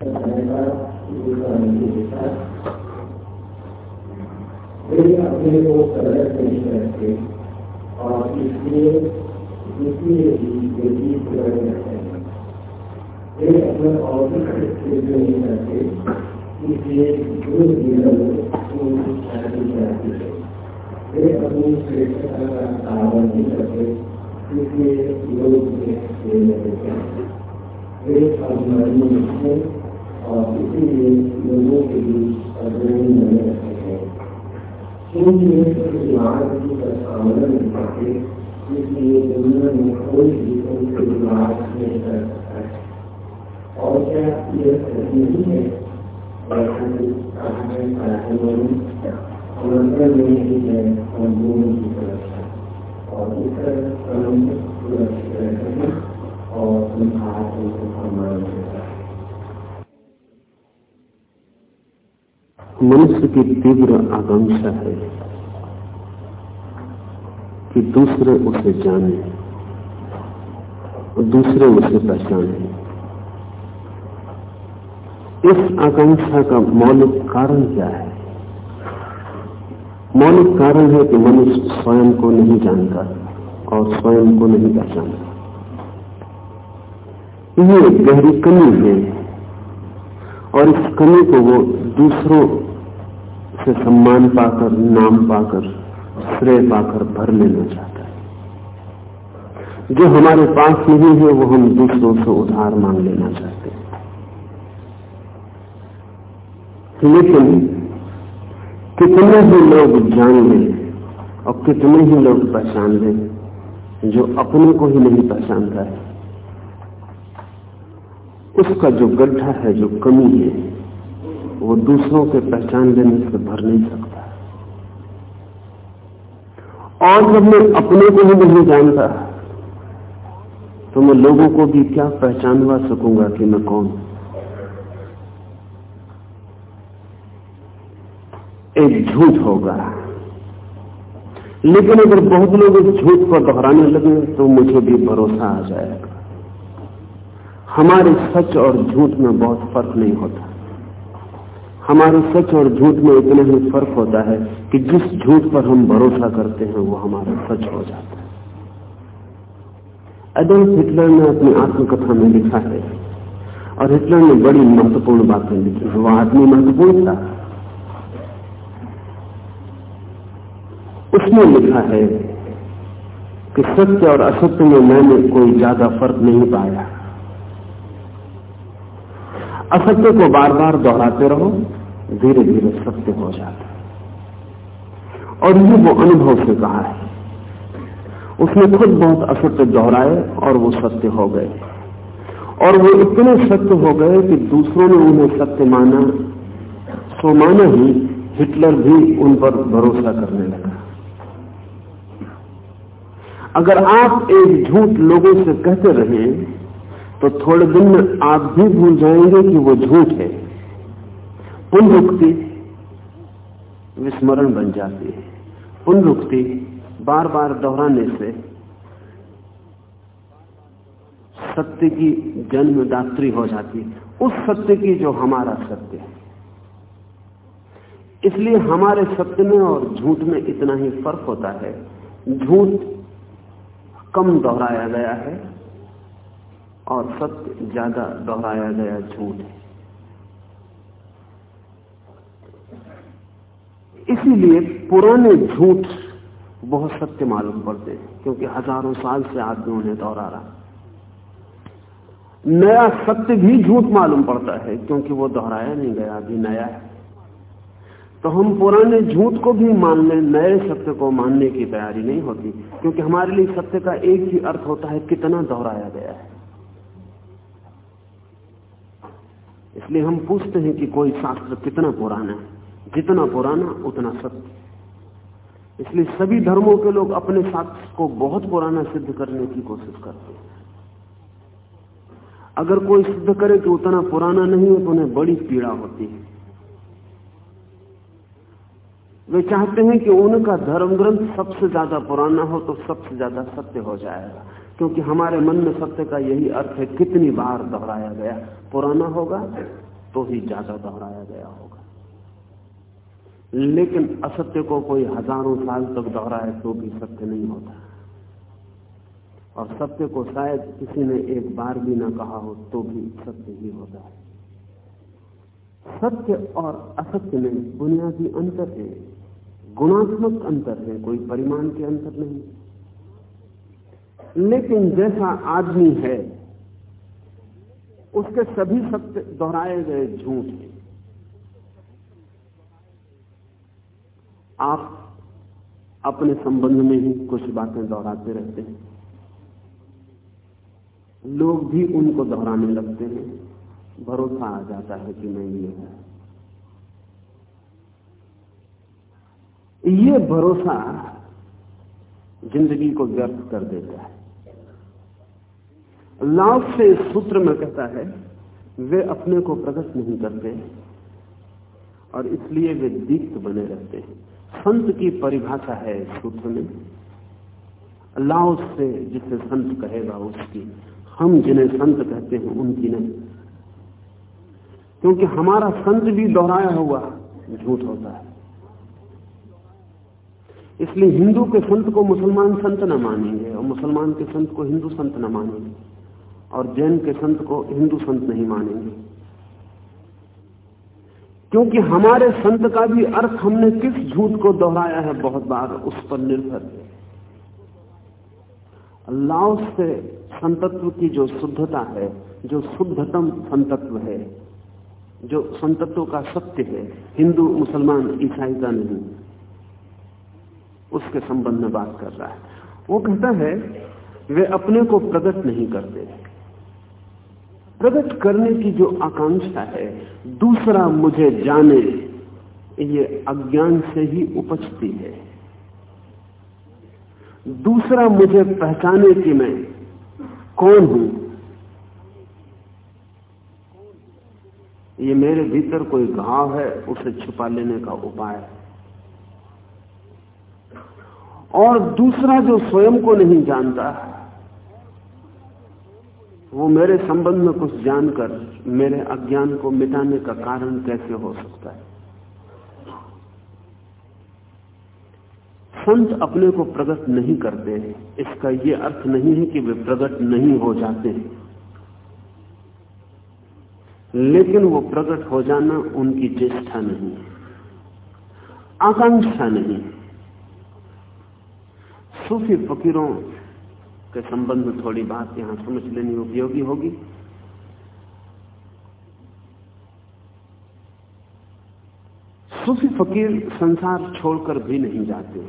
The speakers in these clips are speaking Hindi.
वे अपने को प्रकट नहीं करते और इसलिए इसलिए भी वे गीत करते हैं वे अपना औधिक नहीं करते इसलिए जो जीवन उनकी शादी कराती है वे अपनी श्रेष्ठता का दावा नहीं करते इसलिए लोग वे अभिमानी हैं और इसीलिए लोगों के बीच अग्रणी बने रहते हैं। क्योंकि मार्ग की प्रस्तावना नहीं करते, इसलिए दुनिया में कोई भी उनके मार्ग नहीं कर सकता है। और क्या यह सही नहीं है? और इस तरह और संसार को सम्मान देता मनुष्य की तीव्र आकांक्षा है कि दूसरे उसे जाने और दूसरे उसे पहचाने। इस आकांक्षा का मौलिक कारण क्या है? मौलिक कारण है कि मनुष्य स्वयं को नहीं जानता और स्वयं को नहीं पहचानता। ये गहरी कमी है और इस कमी को वो दूसरों से सम्मान पाकर, नाम पाकर, श्रेय पाकर भर लेना चाहता है। जो हमारे पास नहीं है, वो हम दूसरों से उधार मांग लेना चाहते हैं। लेकिन कितने ही लोग जान लें और कितने ही लोग पहचान लें, जो अपने को ही नहीं पहचानता है, उसका जो गड्ढा है, जो कमी है वो दूसरों के पहचान लेने से भर नहीं सकता। और जब मैं अपने को ही नहीं जानता तो मैं लोगों को भी क्या पहचानवा सकूँगा कि मैं कौन? एक झूठ होगा। लेकिन अगर बहुत लोग इस झूठ को दोहराने लगे तो मुझे भी भरोसा आ जाएगा। हमारे सच और झूठ में बहुत फ़र्क नहीं होता। हमारे सच और झूठ में इतना ही फ़र्क होता है कि जिस झूठ पर हम भरोसा करते हैं, वो हमारा सच हो जाता है। एडल्फ हिटलर ने अपनी आत्मकथा में लिखा है, और हिटलर ने बड़ी महत्वपूर्ण बातें लिखी है। वह आदमी महत्वपूर्ण था। उसने लिखा है कि सत्य और असत्य में मैंने कोई ज़्यादा फ़र्क नहीं पाया। असत्य को बार बार दोहराते रहो धीरे धीरे सत्य हो जाता है। और ये वो अनुभव से कहा है। उसने खुद बहुत असत्य दोहराए और वो सत्य हो गए। और वो इतने सत्य हो गए कि दूसरों ने उन्हें सत्य माना सो माना ही हिटलर भी उन पर भरोसा करने लगा। अगर आप एक झूठ लोगों से कहते रहे तो थोड़े दिन में आप भी भूल जाएँगे कि वो झूठ है। पुनरुक्ति विस्मरण बन जाती है। पुनरुक्ति बार बार दोहराने से सत्य की जन्मदात्री हो जाती उस सत्य की जो हमारा सत्य है। इसलिए हमारे सत्य में और झूठ में इतना ही फ़र्क होता है। झूठ कम दोहराया गया है। और सत्य ज़्यादा दोहराया गया झूठ। है इसीलिए पुराने झूठ बहुत सत्य मालूम पड़ते हैं, क्योंकि हज़ारों साल से आदमी उन्हें दोहरा रहा। नया सत्य भी झूठ मालूम पड़ता है, क्योंकि वो दोहराया नहीं गया, अभी नया है। तो हम पुराने झूठ को भी मान लें नए सत्य को मानने की तैयारी नहीं होती, क्योंकि हमारे लिए सत्य का एक ही अर्थ होता है, कितना दोहराया गया है। इसलिए हम पूछते हैं कि कोई शास्त्र कितना पुराना है? जितना पुराना, उतना सत्य। इसलिए सभी धर्मों के लोग अपने शास्त्र को बहुत पुराना सिद्ध करने की कोशिश करते हैं। अगर कोई सिद्ध करे कि उतना पुराना नहीं है तो उन्हें बड़ी पीड़ा होती है। वे चाहते हैं कि उनका धर्म ग्रंथ सबसे ज़्यादा पुराना हो तो सबसे ज़्यादा सत्य हो जाएगा। क्योंकि हमारे मन में सत्य का यही अर्थ है, कितनी बार दोहराया गया। पुराना होगा तो ही ज़्यादा दोहराया गया होगा। लेकिन असत्य को कोई हज़ारों साल तक दोहराए तो भी सत्य नहीं होता। और सत्य को शायद किसी ने एक बार भी ना कहा हो तो भी सत्य ही होता है। सत्य और असत्य में बुनियादी अंतर है। गुणात्मक अंतर है, कोई परिमाण के अंतर नहीं। लेकिन जैसा आदमी है उसके सभी सत्य दोहराए गए झूठ हैं आप अपने संबंध में ही कुछ बातें दोहराते रहते हैं। लोग भी उनको दोहराने लगते हैं। भरोसा आ जाता है कि मैं ये है। ये भरोसा ज़िंदगी को व्यर्थ कर देता है। लाभ से इस सूत्र में कहता है, वे अपने को प्रकट नहीं करते और इसलिए वे दीप्त बने रहते हैं। संत की परिभाषा है सूत्र में। लाओस से जिसे संत कहेगा उसकी, हम जिन्हें संत कहते हैं उनकी नहीं। क्योंकि हमारा संत भी दोहराया हुआ झूठ होता है। इसलिए हिंदू के संत को मुसलमान संत न मानेंगे और मुसलमान के संत को हिंदू संत न मानेंगे। और जैन के संत को हिंदू संत नहीं मानेंगे। क्योंकि हमारे संत का भी अर्थ हमने किस झूठ को दोहराया है बहुत बार, उस पर निर्भर है। अल्लाह से संतत्व की जो शुद्धता है, जो शुद्धतम संतत्व है, जो संतत्व का सत्य है, हिंदू, मुसलमान, ईसाई का नहीं, उसके संबंध में बात कर रहा है। वो कहता है, वे अपने को प्रकट नहीं करते। प्रकट करने की जो आकांक्षा है, दूसरा मुझे जाने, ये अज्ञान से ही उपजती है। दूसरा मुझे पहचाने कि मैं कौन हूँ। ये मेरे भीतर कोई घाव है, उसे छुपा लेने का उपाय है। और दूसरा जो स्वयं को नहीं जानता वो मेरे संबंध में कुछ जानकर, मेरे अज्ञान को मिटाने का कारण कैसे हो सकता है? संत अपने को प्रकट नहीं करते हैं। इसका यह अर्थ नहीं है कि वे प्रकट नहीं हो जाते हैं। लेकिन वो प्रकट हो जाना उनकी चेष्टा नहीं आकांक्षा नहीं सूफी फकीरों के संबंध में थोड़ी बात यहाँ समझ लेनी उपयोगी होगी। सूफी फकीर संसार छोड़कर भी नहीं जाते।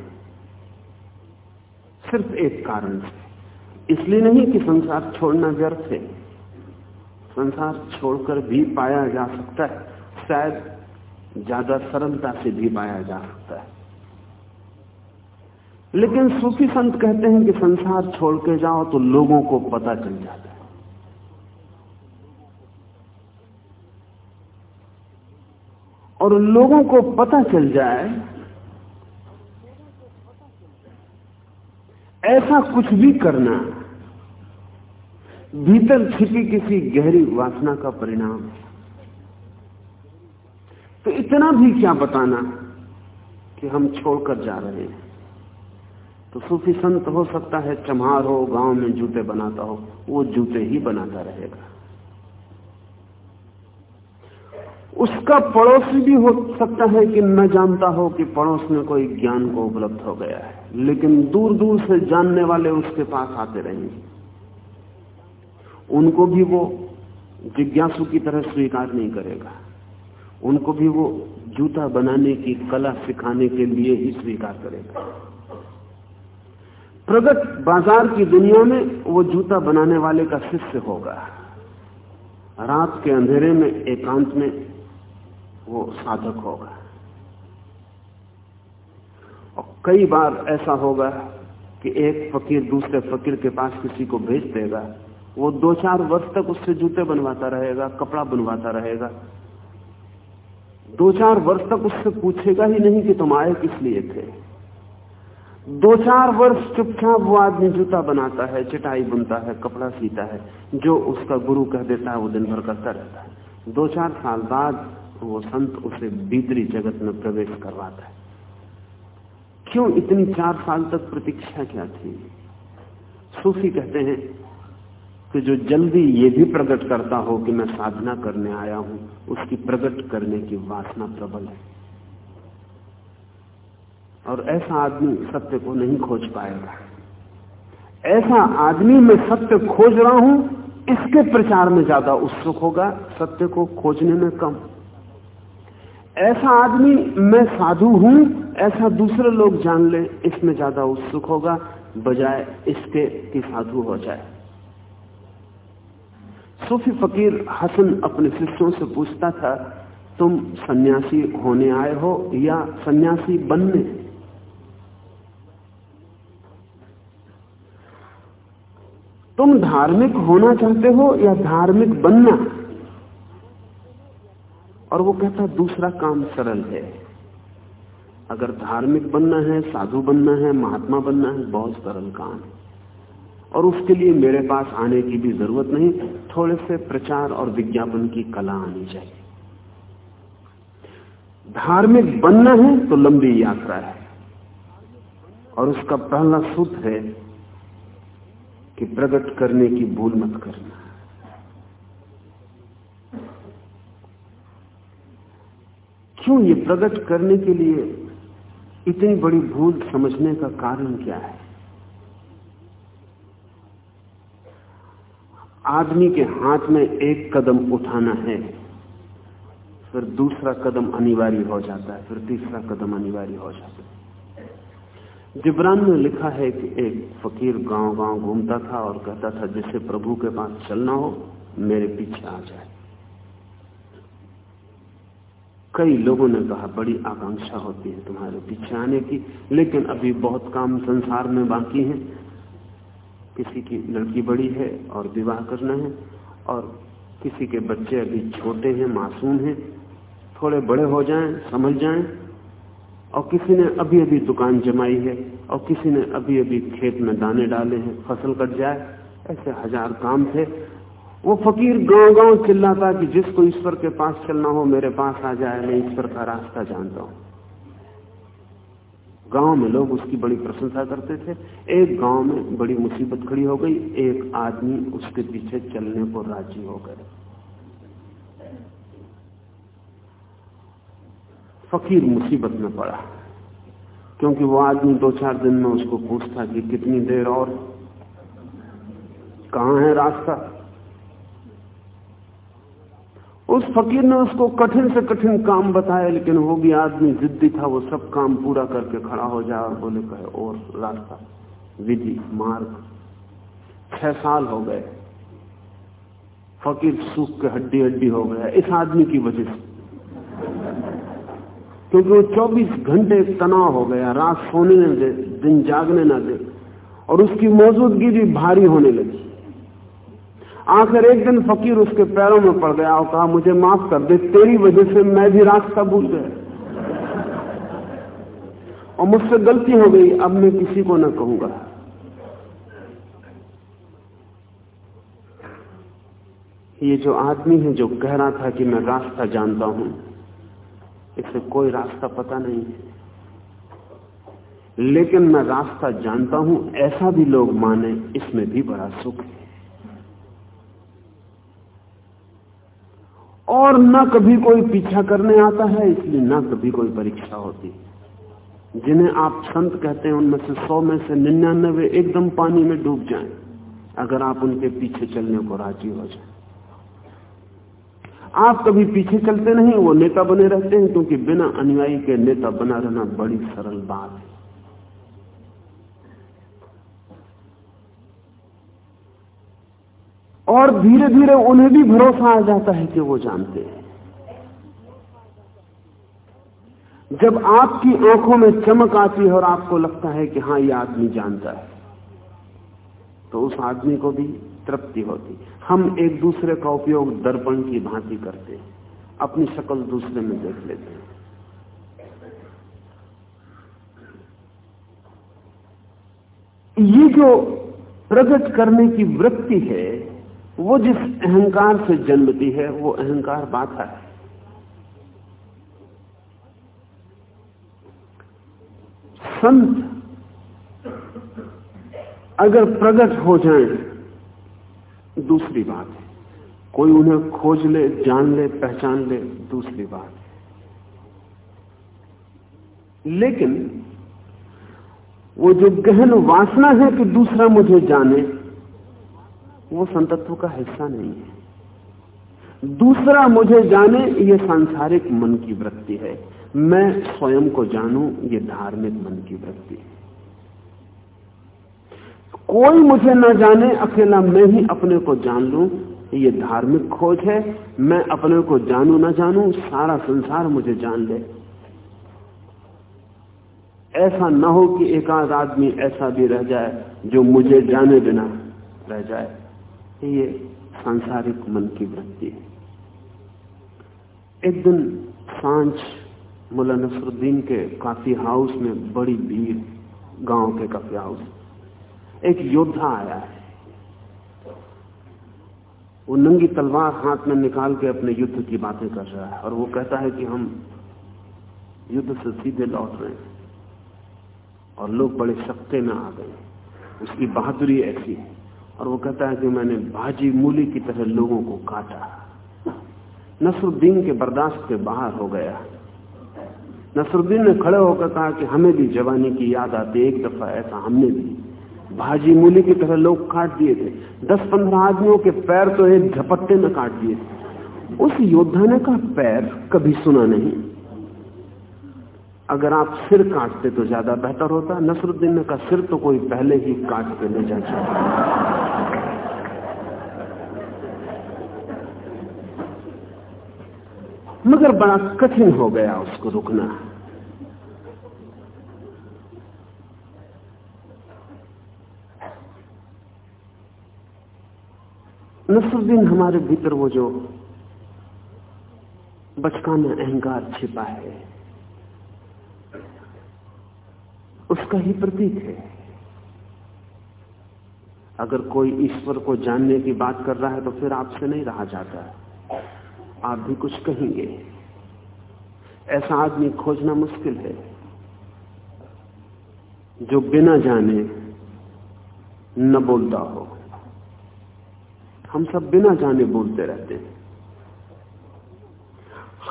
सिर्फ़ एक कारण से इसलिए नहीं कि संसार छोड़ना व्यर्थ है। संसार छोड़कर भी पाया जा सकता है। शायद ज़्यादा सरलता से भी पाया जा सकता है। लेकिन सूफी संत कहते हैं कि संसार छोड़ के जाओ तो लोगों को पता चल जाता है। और लोगों को पता चल जाए, ऐसा कुछ भी करना, भीतर छिपी किसी गहरी वासना का परिणाम तो इतना भी क्या बताना कि हम छोड़कर जा रहे हैं? तो सूफी संत हो सकता है चमार हो, गाँव में जूते बनाता हो, वो जूते ही बनाता रहेगा। उसका पड़ोसी भी हो सकता है कि न जानता हो कि पड़ोस में कोई ज्ञान को उपलब्ध हो गया है, लेकिन दूर दूर से जानने वाले उसके पास आते रहेंगे। उनको भी वो जिज्ञासु की तरह स्वीकार नहीं करेगा। उनको भी वो जूता बनाने की, कला सिखाने के लिए ही स्वीकार करेगा। प्रगत बाज़ार की दुनिया में वो जूता बनाने वाले का शिष्य होगा। रात के अंधेरे में, एकांत में वो साधक होगा। और कई बार ऐसा होगा कि एक फकीर दूसरे फकीर के पास किसी को भेज देगा। वो दो चार वर्ष तक उससे जूते बनवाता रहेगा, कपड़ा बनवाता रहेगा। दो चार वर्ष तक उससे पूछेगा ही नहीं कि तुम आए किस लिए थे। दो चार वर्ष चुपचाप वो आदमी जूता बनाता है, चटाई बुनता है, कपड़ा सीता है, जो उसका गुरु कह देता है वो दिन भर करता रहता है। दो चार साल बाद वो संत उसे भीतरी जगत में प्रवेश करवाता है। क्यों इतनी चार साल तक प्रतीक्षा क्या थी? सूफी कहते हैं कि जो जल्दी ये भी प्रकट करता हो कि मैं साधना करने आया हूँ, उसकी प्रकट करने की वासना प्रबल है। और ऐसा आदमी सत्य को नहीं खोज पाएगा। ऐसा आदमी मैं सत्य खोज रहा हूँ, इसके प्रचार में ज़्यादा उत्सुक होगा, सत्य को खोजने में कम। ऐसा आदमी मैं साधु हूँ, ऐसा दूसरे लोग जान ले, इसमें ज़्यादा उत्सुक होगा, बजाय इसके कि साधु हो जाए। सूफी फकीर हसन अपने शिष्यों से पूछता था, तुम सन्यासी होने आए हो या सन्यासी बनने तुम धार्मिक होना चाहते हो या धार्मिक बनना? और वो कहता, दूसरा काम सरल है। अगर धार्मिक बनना है, साधु बनना है, महात्मा बनना है, बहुत सरल काम है। और उसके लिए मेरे पास आने की भी ज़रूरत नहीं, थोड़े से प्रचार और विज्ञापन की कला आनी चाहिए। धार्मिक बनना है तो लंबी यात्रा है। और उसका पहला सूत्र है कि प्रकट करने की भूल मत करना। क्यों ये प्रकट करने के लिए इतनी बड़ी भूल समझने का कारण क्या है? आदमी के हाथ में एक कदम उठाना है, फिर दूसरा कदम अनिवार्य हो जाता है, फिर तीसरा कदम अनिवार्य हो जाता है। जिब्रान ने लिखा है कि एक फकीर गाँव गाँव घूमता था और कहता था, जिसे प्रभु के पास चलना हो, मेरे पीछे आ जाए। कई लोगों ने कहा, बड़ी आकांक्षा होती है तुम्हारे पीछे आने की, लेकिन अभी बहुत काम संसार में बाकी है। किसी की लड़की बड़ी है और विवाह करना है, और किसी के बच्चे अभी छोटे हैं, मासूम हैं। थोड़े बड़े हो जाएँ, समझ जाएँ और किसी ने अभी अभी दुकान जमाई है और किसी ने अभी अभी खेत में दाने डाले हैं, फ़सल कट जाए, ऐसे हज़ार काम थे। वो फकीर गाँव गाँव चिल्लाता कि जिसको ईश्वर के पास चलना हो, मेरे पास आ जाए, मैं ईश्वर का रास्ता जानता हूँ। गाँव में लोग उसकी बड़ी प्रशंसा करते थे। एक गाँव में बड़ी मुसीबत खड़ी हो गई, एक आदमी उसके पीछे चलने को राज़ी हो गए फकीर मुसीबत में पड़ा। क्योंकि वो आदमी दो चार दिन में उसको पूछता कि कितनी देर और? कहाँ है रास्ता? उस फकीर ने उसको कठिन से कठिन काम बताया, लेकिन वो भी आदमी जिद्दी था, वो सब काम पूरा करके खड़ा हो जाए और बोले, कहे, और रास्ता, विधि, मार्ग, छह साल हो गए। फकीर सूख के हड्डी हड्डी हो गया। इस आदमी की वजह से। क्योंकि वो 24 घंटे तनाव हो गया, रात सोने न दे, दिन जागने न दे, और उसकी मौजूदगी भी भारी होने लगी। आखिर एक दिन फकीर उसके पैरों में पड़ गया और कहा, मुझे माफ़ कर दे, तेरी वजह से मैं भी रास्ता भूल गया। और मुझसे गलती हो गई, अब मैं किसी को न कहूँगा। ये जो आदमी है जो कह रहा था कि मैं रास्ता जानता हूँ इसे कोई रास्ता पता नहीं है। लेकिन मैं रास्ता जानता हूँ, ऐसा भी लोग माने इसमें भी बड़ा सुख है। और न कभी कोई पीछा करने आता है, इसलिए न कभी कोई परीक्षा होती। जिन्हें आप संत कहते हैं, उनमें से सौ में से निन्यानवे एकदम पानी में डूब जाएँ, अगर आप उनके पीछे चलने को राज़ी हो जाए। आप कभी पीछे चलते नहीं, वो नेता बने रहते हैं, क्योंकि बिना अनुयायी के नेता बना रहना बड़ी सरल बात है। और धीरे धीरे उन्हें भी भरोसा आ जाता है कि वो जानते हैं। जब आपकी आँखों में चमक आती है और आपको लगता है कि हाँ ये आदमी जानता है तो उस आदमी को भी तृप्ति होती। हम एक दूसरे का उपयोग दर्पण की भांति करते हैं। अपनी शक्ल दूसरे में देख लेते हैं। ये जो प्रकट करने की वृत्ति है, वो जिस अहंकार से जन्मती है, वो अहंकार बाधा है। संत अगर प्रकट हो जाएँ दूसरी बात है। कोई उन्हें खोज ले, जान ले, पहचान ले, दूसरी बात है। लेकिन वो जो गहन वासना है कि दूसरा मुझे जाने, वो संतत्व का हिस्सा नहीं है। दूसरा मुझे जाने, ये सांसारिक मन की वृत्ति है। मैं स्वयं को जानूं, ये धार्मिक मन की वृत्ति है। कोई मुझे ना जाने, अकेला मैं ही अपने को जान लू। ये धार्मिक खोज है, मैं अपने को जानू ना जानू, सारा संसार मुझे जान ले। ऐसा ना हो कि एक आध आदमी ऐसा भी रह जाए, जो मुझे जाने बिना रह जाए। ये सांसारिक मन की वृत्ति है। एक दिन साँझ मुला नसरुद्दीन के काफ़ी हाउस में बड़ी भीड़, गाँव के काफ़ी हाउस एक योद्धा आया है। वो नंगी तलवार हाथ में निकाल के अपने युद्ध की बातें कर रहा है और वो कहता है कि हम युद्ध से सीधे लौट रहे हैं और लोग बड़े सत्ते में आ गए उसकी बहादुरी ऐसी है और वो कहता है कि मैंने भाजी मूली की तरह लोगों को काटा। नसरुद्दीन के बर्दाश्त के बाहर हो गया। नसरुद्दीन ने खड़े होकर कहा कि हमें भी जवानी की याद आती एक दफ़ा ऐसा हमने भी भाजी मूली की तरह लोग काट दिए थे। दस पंद्रह आदमियों के पैर तो एक झपट्टे में काट दिए। थे उस योद्धा ने का पैर कभी सुना नहीं। अगर आप सिर काटते तो ज़्यादा बेहतर होता। नसरुद्दीन ने का सिर तो कोई पहले ही काट के ले जा चुका मगर बड़ा कठिन हो गया उसको रुकना। नसरुद्दीन हमारे भीतर वो जो बचकाना अहंकार छिपा है, उसका ही प्रतीक है। अगर कोई ईश्वर को जानने की बात कर रहा है तो फिर आपसे नहीं रहा जाता। आप भी कुछ कहेंगे। ऐसा आदमी खोजना मुश्किल है, जो बिना जाने न बोलता हो। हम सब बिना जाने बोलते रहते हैं।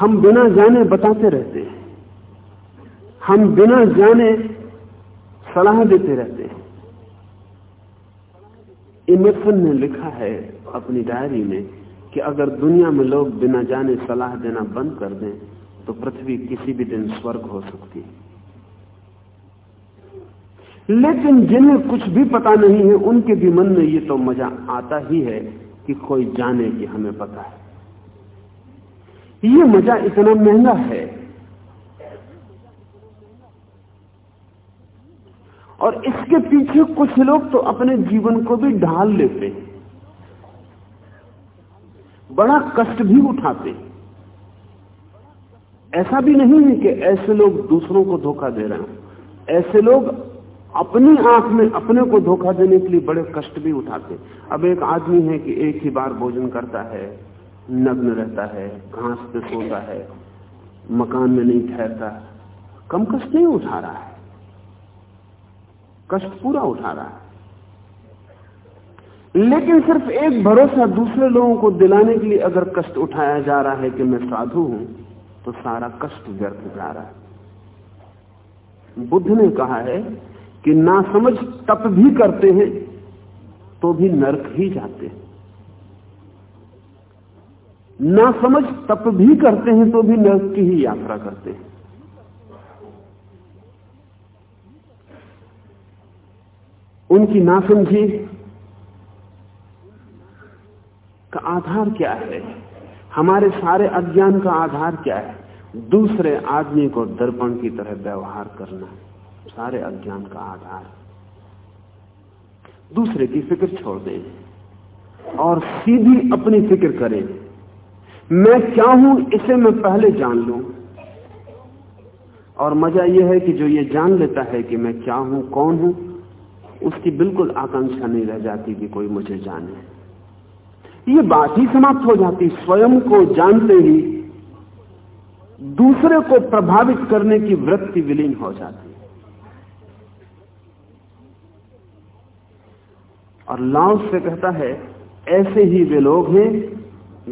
हम बिना जाने बताते रहते हैं। हम बिना जाने सलाह देते रहते हैं। इमरसन ने लिखा है अपनी डायरी में कि अगर दुनिया में लोग बिना जाने सलाह देना बंद कर दें तो पृथ्वी किसी भी दिन स्वर्ग हो सकती है। लेकिन जिन्हें कुछ भी पता नहीं है, उनके भी मन में ये तो मज़ा आता ही है कि कोई जाने कि हमें पता है। ये मज़ा इतना महँगा है। और इसके पीछे कुछ लोग तो अपने जीवन को भी ढाल लेते हैं। बड़ा कष्ट भी उठाते ऐसा भी नहीं है कि ऐसे लोग दूसरों को धोखा दे रहे हैं। ऐसे लोग अपनी आँख में अपने को धोखा देने के लिए बड़े कष्ट भी उठाते। अब एक आदमी है कि एक ही बार भोजन करता है, नग्न रहता है, घास पे सोता है, मकान में नहीं ठहरता, कम कष्ट नहीं उठा रहा है। कष्ट पूरा उठा रहा है। लेकिन सिर्फ़ एक भरोसा दूसरे लोगों को दिलाने के लिए अगर कष्ट उठाया जा रहा है कि मैं साधु हूँ तो सारा कष्ट व्यर्थ जा रहा है। बुद्ध ने कहा है कि ना समझ तप भी करते हैं तो भी नरक ही जाते हैं। ना समझ तप भी करते हैं तो भी नरक की ही यात्रा करते हैं। उनकी नासमझी का आधार क्या है? हमारे सारे अज्ञान का आधार क्या है? दूसरे आदमी को दर्पण की तरह व्यवहार करना। सारे अज्ञान का आधार। दूसरे की फ़िक्र छोड़ दें और सीधी अपनी फ़िक्र करें। मैं क्या हूँ, इसे मैं पहले जान लू। और मज़ा यह है कि जो ये जान लेता है कि मैं क्या हूँ, कौन हूँ, उसकी बिल्कुल आकांक्षा नहीं रह जाती कि कोई मुझे जाने। ये बात ही समाप्त हो जाती स्वयं को जानते ही, दूसरे को प्रभावित करने की वृत्ति विलीन हो जाती। और लाओस से कहता है, ऐसे ही वे लोग हैं,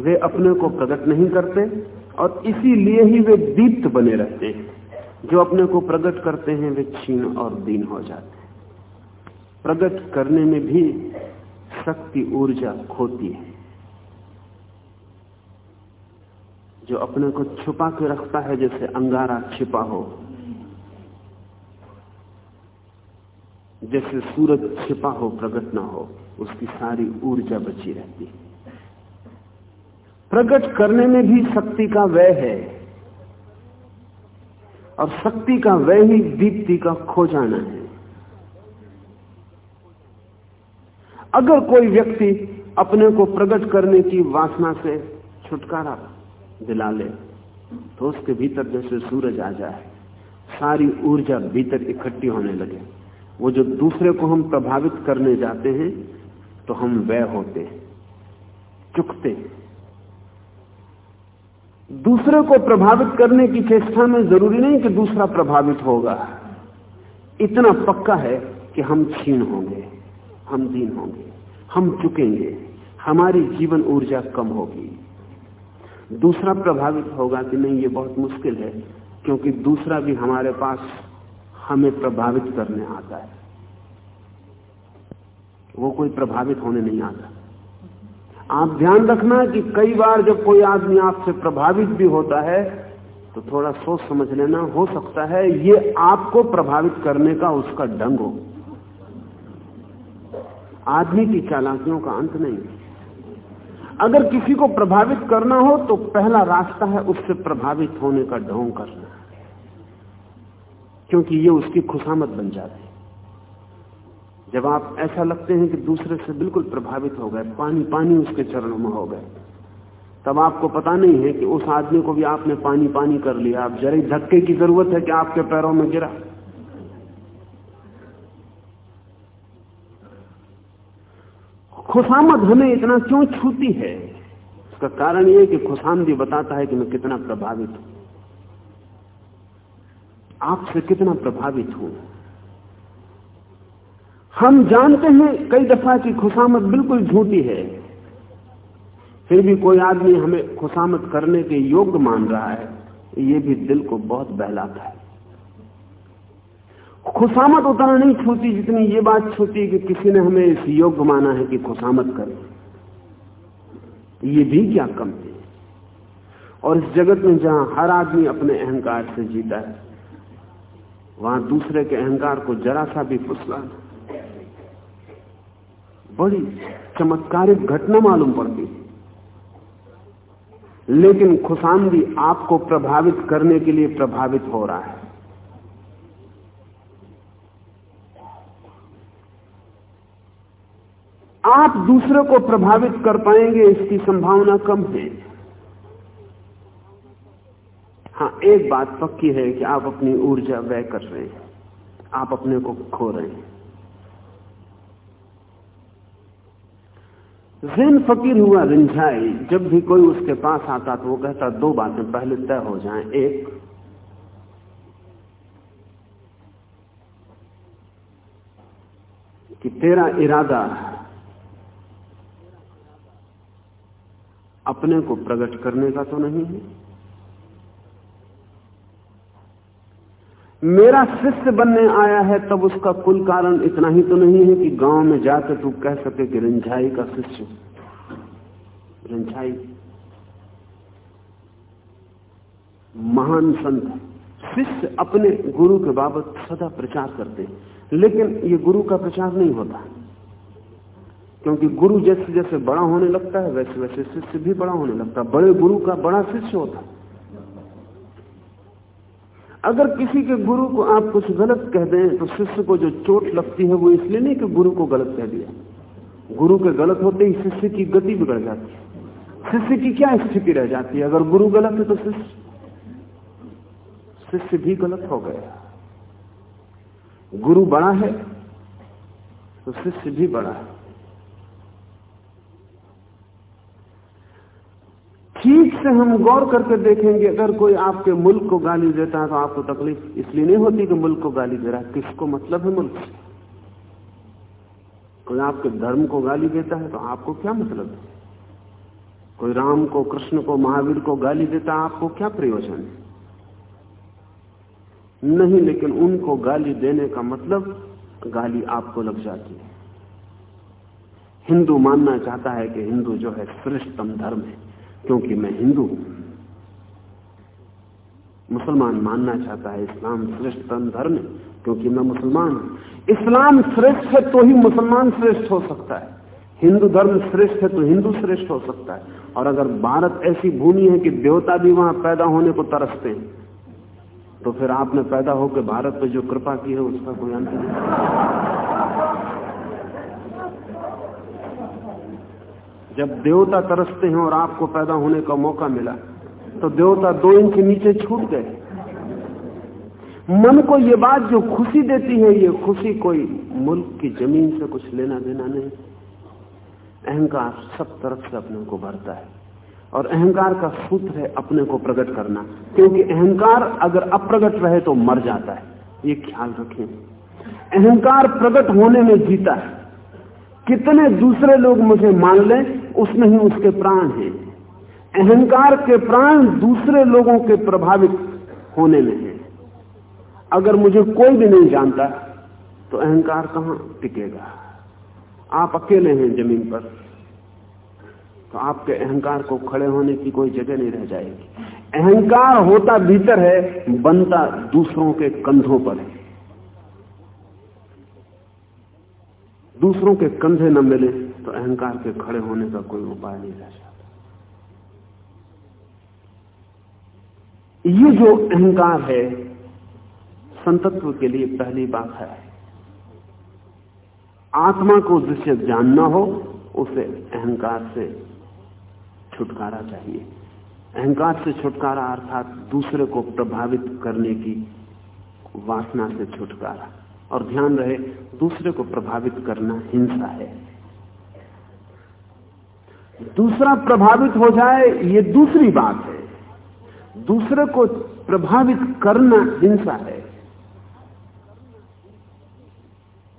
वे अपने को प्रकट नहीं करते और इसीलिए ही वे दीप्त बने रहते हैं। जो अपने को प्रकट करते हैं, वे छीन और दीन हो जाते हैं। प्रकट करने में भी शक्ति ऊर्जा खोती है। जो अपने को छुपा के रखता है, जैसे अंगारा छिपा हो जैसे सूरज छिपा हो प्रकट ना हो, उसकी सारी ऊर्जा बची रहती प्रकट करने में भी शक्ति का व्यय है और शक्ति का व्यय ही दीप्ति का खो जाना है। अगर कोई व्यक्ति अपने को प्रकट करने की वासना से छुटकारा दिला ले तो उसके भीतर जैसे सूरज आ जाए, सारी ऊर्जा भीतर इकट्ठी होने लगे। वो जो दूसरे को हम प्रभावित करने जाते हैं तो हम वह होते चुकते दूसरे को प्रभावित करने की चेष्टा में ज़रूरी नहीं कि दूसरा प्रभावित होगा। इतना पक्का है कि हम छीन होंगे, हम दीन होंगे, हम चुकेंगे, हमारी जीवन ऊर्जा कम होगी। दूसरा प्रभावित होगा कि नहीं, ये बहुत मुश्किल है, क्योंकि दूसरा भी हमारे पास हमें प्रभावित करने आता है। वो कोई प्रभावित होने नहीं आता। आप ध्यान रखना कि कई बार जब कोई आदमी आपसे प्रभावित भी होता है तो थोड़ा सोच समझ लेना हो सकता है, ये आपको प्रभावित करने का उसका ढंग हो। आदमी की चालाकियों का अंत नहीं। अगर किसी को प्रभावित करना हो तो पहला रास्ता है उससे प्रभावित होने का ढोंग करना। क्योंकि ये उसकी खुशामत बन जाती है। जब आप ऐसा लगते हैं कि दूसरे से बिल्कुल प्रभावित हो गए, पानी पानी उसके चरणों में हो गए, तब आपको पता नहीं है कि उस आदमी को भी आपने पानी पानी कर लिया। आप जरा धक्के की ज़रूरत है कि आपके पैरों में गिरा। खुशामद हमें इतना क्यों छूती है? उसका कारण यह कि खुशामदी बताता है कि मैं कितना प्रभावित हूँ। आपसे कितना प्रभावित हूँ। हम जानते हैं कई दफ़ा की खुशामद बिल्कुल झूठी है। फिर भी कोई आदमी हमें खुशामद करने के योग्य मान रहा है, ये भी दिल को बहुत बहलाता है। खुशामत उतना नहीं छूती जितनी ये बात छूती कि किसी ने हमें इस योग्य माना है कि खुशामत करे। ये भी क्या कम है। और इस जगत में जहाँ हर आदमी अपने अहंकार से जीता है वहाँ दूसरे के अहंकार को जरा सा भी फुसलाना बड़ी चमत्कारिक घटना मालूम पड़ती। है लेकिन खुशामदी आपको प्रभावित करने के लिए प्रभावित हो रहा है। आप दूसरे को प्रभावित कर पाएँगे, इसकी संभावना कम है। हाँ एक बात पक्की है कि आप अपनी ऊर्जा व्यय कर रहे हैं। आप अपने को खो रहे हैं। जैन फकीर हुआ रिंझाई जब भी कोई उसके पास आता तो वो कहता, दो बातें पहले तय हो जाएँ। एक, कि तेरा इरादा अपने को प्रकट करने का तो नहीं है मेरा शिष्य बनने आया है, तब उसका कुल कारण इतना ही तो नहीं है कि गाँव में जाकर तू कह सके कि रंझाई का शिष्य रंझाई महान संत शिष्य अपने गुरु के बाबत सदा प्रचार करते हैं। लेकिन ये गुरु का प्रचार नहीं होता। क्योंकि गुरु जैसे जैसे बड़ा होने लगता है, वैसे वैसे शिष्य भी बड़ा होने लगता है। बड़े गुरु का बड़ा शिष्य होता है। अगर किसी के गुरु को आप कुछ गलत कह दें तो शिष्य को जो चोट लगती है, वो इसलिए नहीं कि गुरु को गलत कह दिया। गुरु के गलत होते ही शिष्य की गति बिगड़ जाती है। शिष्य की क्या स्थिति रह जाती है? अगर गुरु गलत है तो शिष्य। शिष्य भी गलत हो गया। गुरु बड़ा है तो शिष्य भी बड़ा है। ठीक से हम गौर करके देखेंगे, अगर कोई आपके मुल्क को गाली देता है तो आपको तकलीफ़ इसलिए नहीं होती कि मुल्क को गाली दे रहा है। किसको मतलब है मुल्क? से कोई आपके धर्म को गाली देता है तो आपको क्या मतलब? है कोई राम को, कृष्ण को, महावीर को गाली देता है, आपको क्या प्रयोजन है? नहीं, लेकिन उनको गाली देने का मतलब गाली आपको लग जाती है। हिंदू मानना चाहता है कि हिंदू जो है श्रेष्ठतम धर्म है। क्योंकि मैं हिंदू हूँ। मुसलमान मानना चाहता है इस्लाम श्रेष्ठतम धर्म क्योंकि मैं मुसलमान हूँ। इस्लाम श्रेष्ठ है तो ही मुसलमान श्रेष्ठ हो सकता है। हिंदू धर्म श्रेष्ठ है तो हिंदू श्रेष्ठ हो सकता है। और अगर भारत ऐसी भूमि है कि देवता भी वहाँ पैदा होने को तरसते हैं तो फिर आपने पैदा होकर भारत पर जो कृपा की है, उसका कोई अंत नहीं। जब देवता तरसते हैं और आपको पैदा होने का मौका मिला तो देवता दो इंच नीचे छूट गए। मन को ये बात जो खुशी देती है, ये खुशी कोई मुल्क की ज़मीन से कुछ लेना देना नहीं। अहंकार सब तरफ़ से अपने को भरता है और अहंकार का सूत्र है अपने को प्रकट करना। क्योंकि अहंकार अगर अप्रगट रहे तो मर जाता है। ये ख्याल रखें। अहंकार प्रकट होने में जीता है। कितने दूसरे लोग मुझे मान लें उसमें ही उसके प्राण हैं। अहंकार के प्राण दूसरे लोगों के प्रभावित होने में है। अगर मुझे कोई भी नहीं जानता तो अहंकार कहाँ टिकेगा? आप अकेले हैं ज़मीन पर तो आपके अहंकार को खड़े होने की कोई जगह नहीं रह जाएगी। अहंकार होता भीतर है, बनता दूसरों के कंधों पर है। दूसरों के कंधे न मिले। तो अहंकार के खड़े होने का कोई उपाय नहीं रह जाता ये जो अहंकार है, संतत्व के लिए पहली बात है। आत्मा को जिसे जानना हो, उसे अहंकार से छुटकारा चाहिए। अहंकार से छुटकारा अर्थात दूसरे को प्रभावित करने की वासना से छुटकारा। और ध्यान रहे, दूसरे को प्रभावित करना हिंसा है। दूसरा प्रभावित हो जाए, ये दूसरी बात है। दूसरे को प्रभावित करना हिंसा है।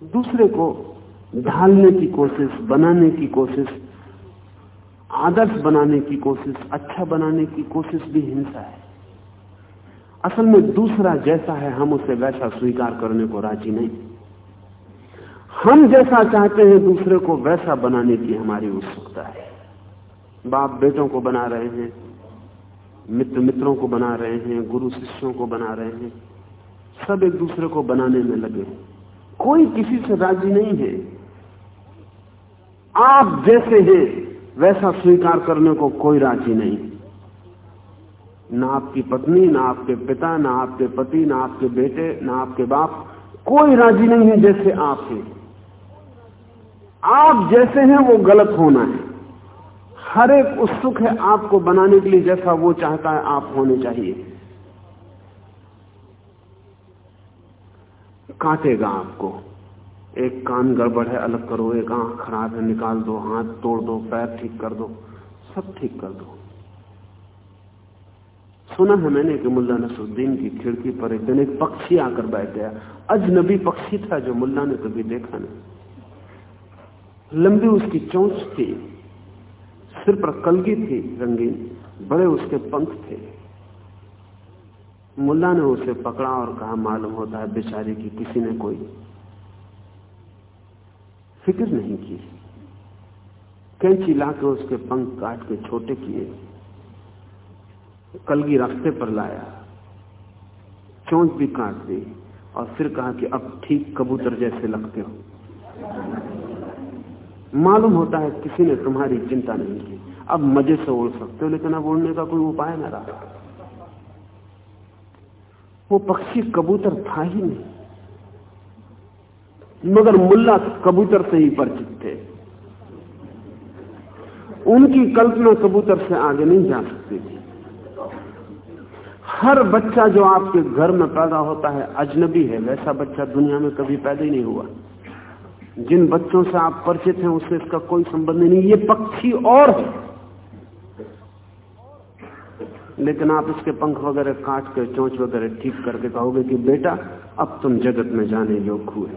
दूसरे को ढालने की कोशिश, बनाने की कोशिश, आदर्श बनाने की कोशिश अच्छा बनाने की कोशिश भी हिंसा है। असल में दूसरा जैसा है, हम उसे वैसा स्वीकार करने को राज़ी नहीं। हम जैसा चाहते हैं, दूसरे को वैसा बनाने की हमारी उत्सुकता है। बाप बेटों को बना रहे हैं मित्र मित्रों को बना रहे हैं, गुरु शिष्यों को बना रहे हैं, सब एक दूसरे को बनाने में लगे कोई किसी से राज़ी नहीं है। आप जैसे हैं, वैसा स्वीकार करने को कोई राज़ी नहीं। ना आपकी पत्नी, ना आपके पिता, ना आपके पति, ना आपके बेटे, ना आपके बाप, कोई राज़ी नहीं है जैसे आप हैं। आप जैसे हैं, वो गलत होना है। हर एक उत्सुक है आपको बनाने के लिए जैसा वो चाहता है आप होने चाहिए। काटेगा आपको। एक कान गड़बड़ है, अलग करो। एक आँख खराब है, निकाल दो। हाथ तोड़ दो, पैर ठीक कर दो। सब ठीक कर दो। सुना है मैंने कि मुल्ला नसरुद्दीन की खिड़की पर एक दिन एक पक्षी आकर बैठ गया। अजनबी पक्षी था जो मुल्ला ने कभी देखा नहीं। लंबी उसकी चोंच थी। सिर पर कलगी थी रंगीन, बड़े उसके पंख थे। मुल्ला ने उसे पकड़ा और कहा, मालूम होता है बेचारी की किसी ने कोई फ़िक्र नहीं की। कैंची लाके उसके पंख काट के छोटे किए, कलगी रास्ते पर लाया, चोंच भी काट दी और फिर कहा कि अब ठीक कबूतर जैसे लगते हो। मालूम होता है किसी ने तुम्हारी चिंता नहीं की। अब मज़े से उड़ सकते हो, लेकिन अब उड़ने का कोई उपाय न रहा। वो पक्षी कबूतर था ही नहीं। मगर मुल्ला कबूतर से ही परिचित थे। उनकी कल्पना कबूतर से आगे नहीं जा सकती थी। हर बच्चा जो आपके घर में पैदा होता है, अजनबी है, वैसा बच्चा दुनिया में कभी पैदा ही नहीं हुआ। जिन बच्चों से आप परिचित हैं, उससे इसका कोई संबंध नहीं। ये पक्षी और है। लेकिन आप इसके पंख वगैरह काट कर चोंच वगैरह ठीक करके कहोगे कि, बेटा, अब तुम जगत में जाने योग हुए।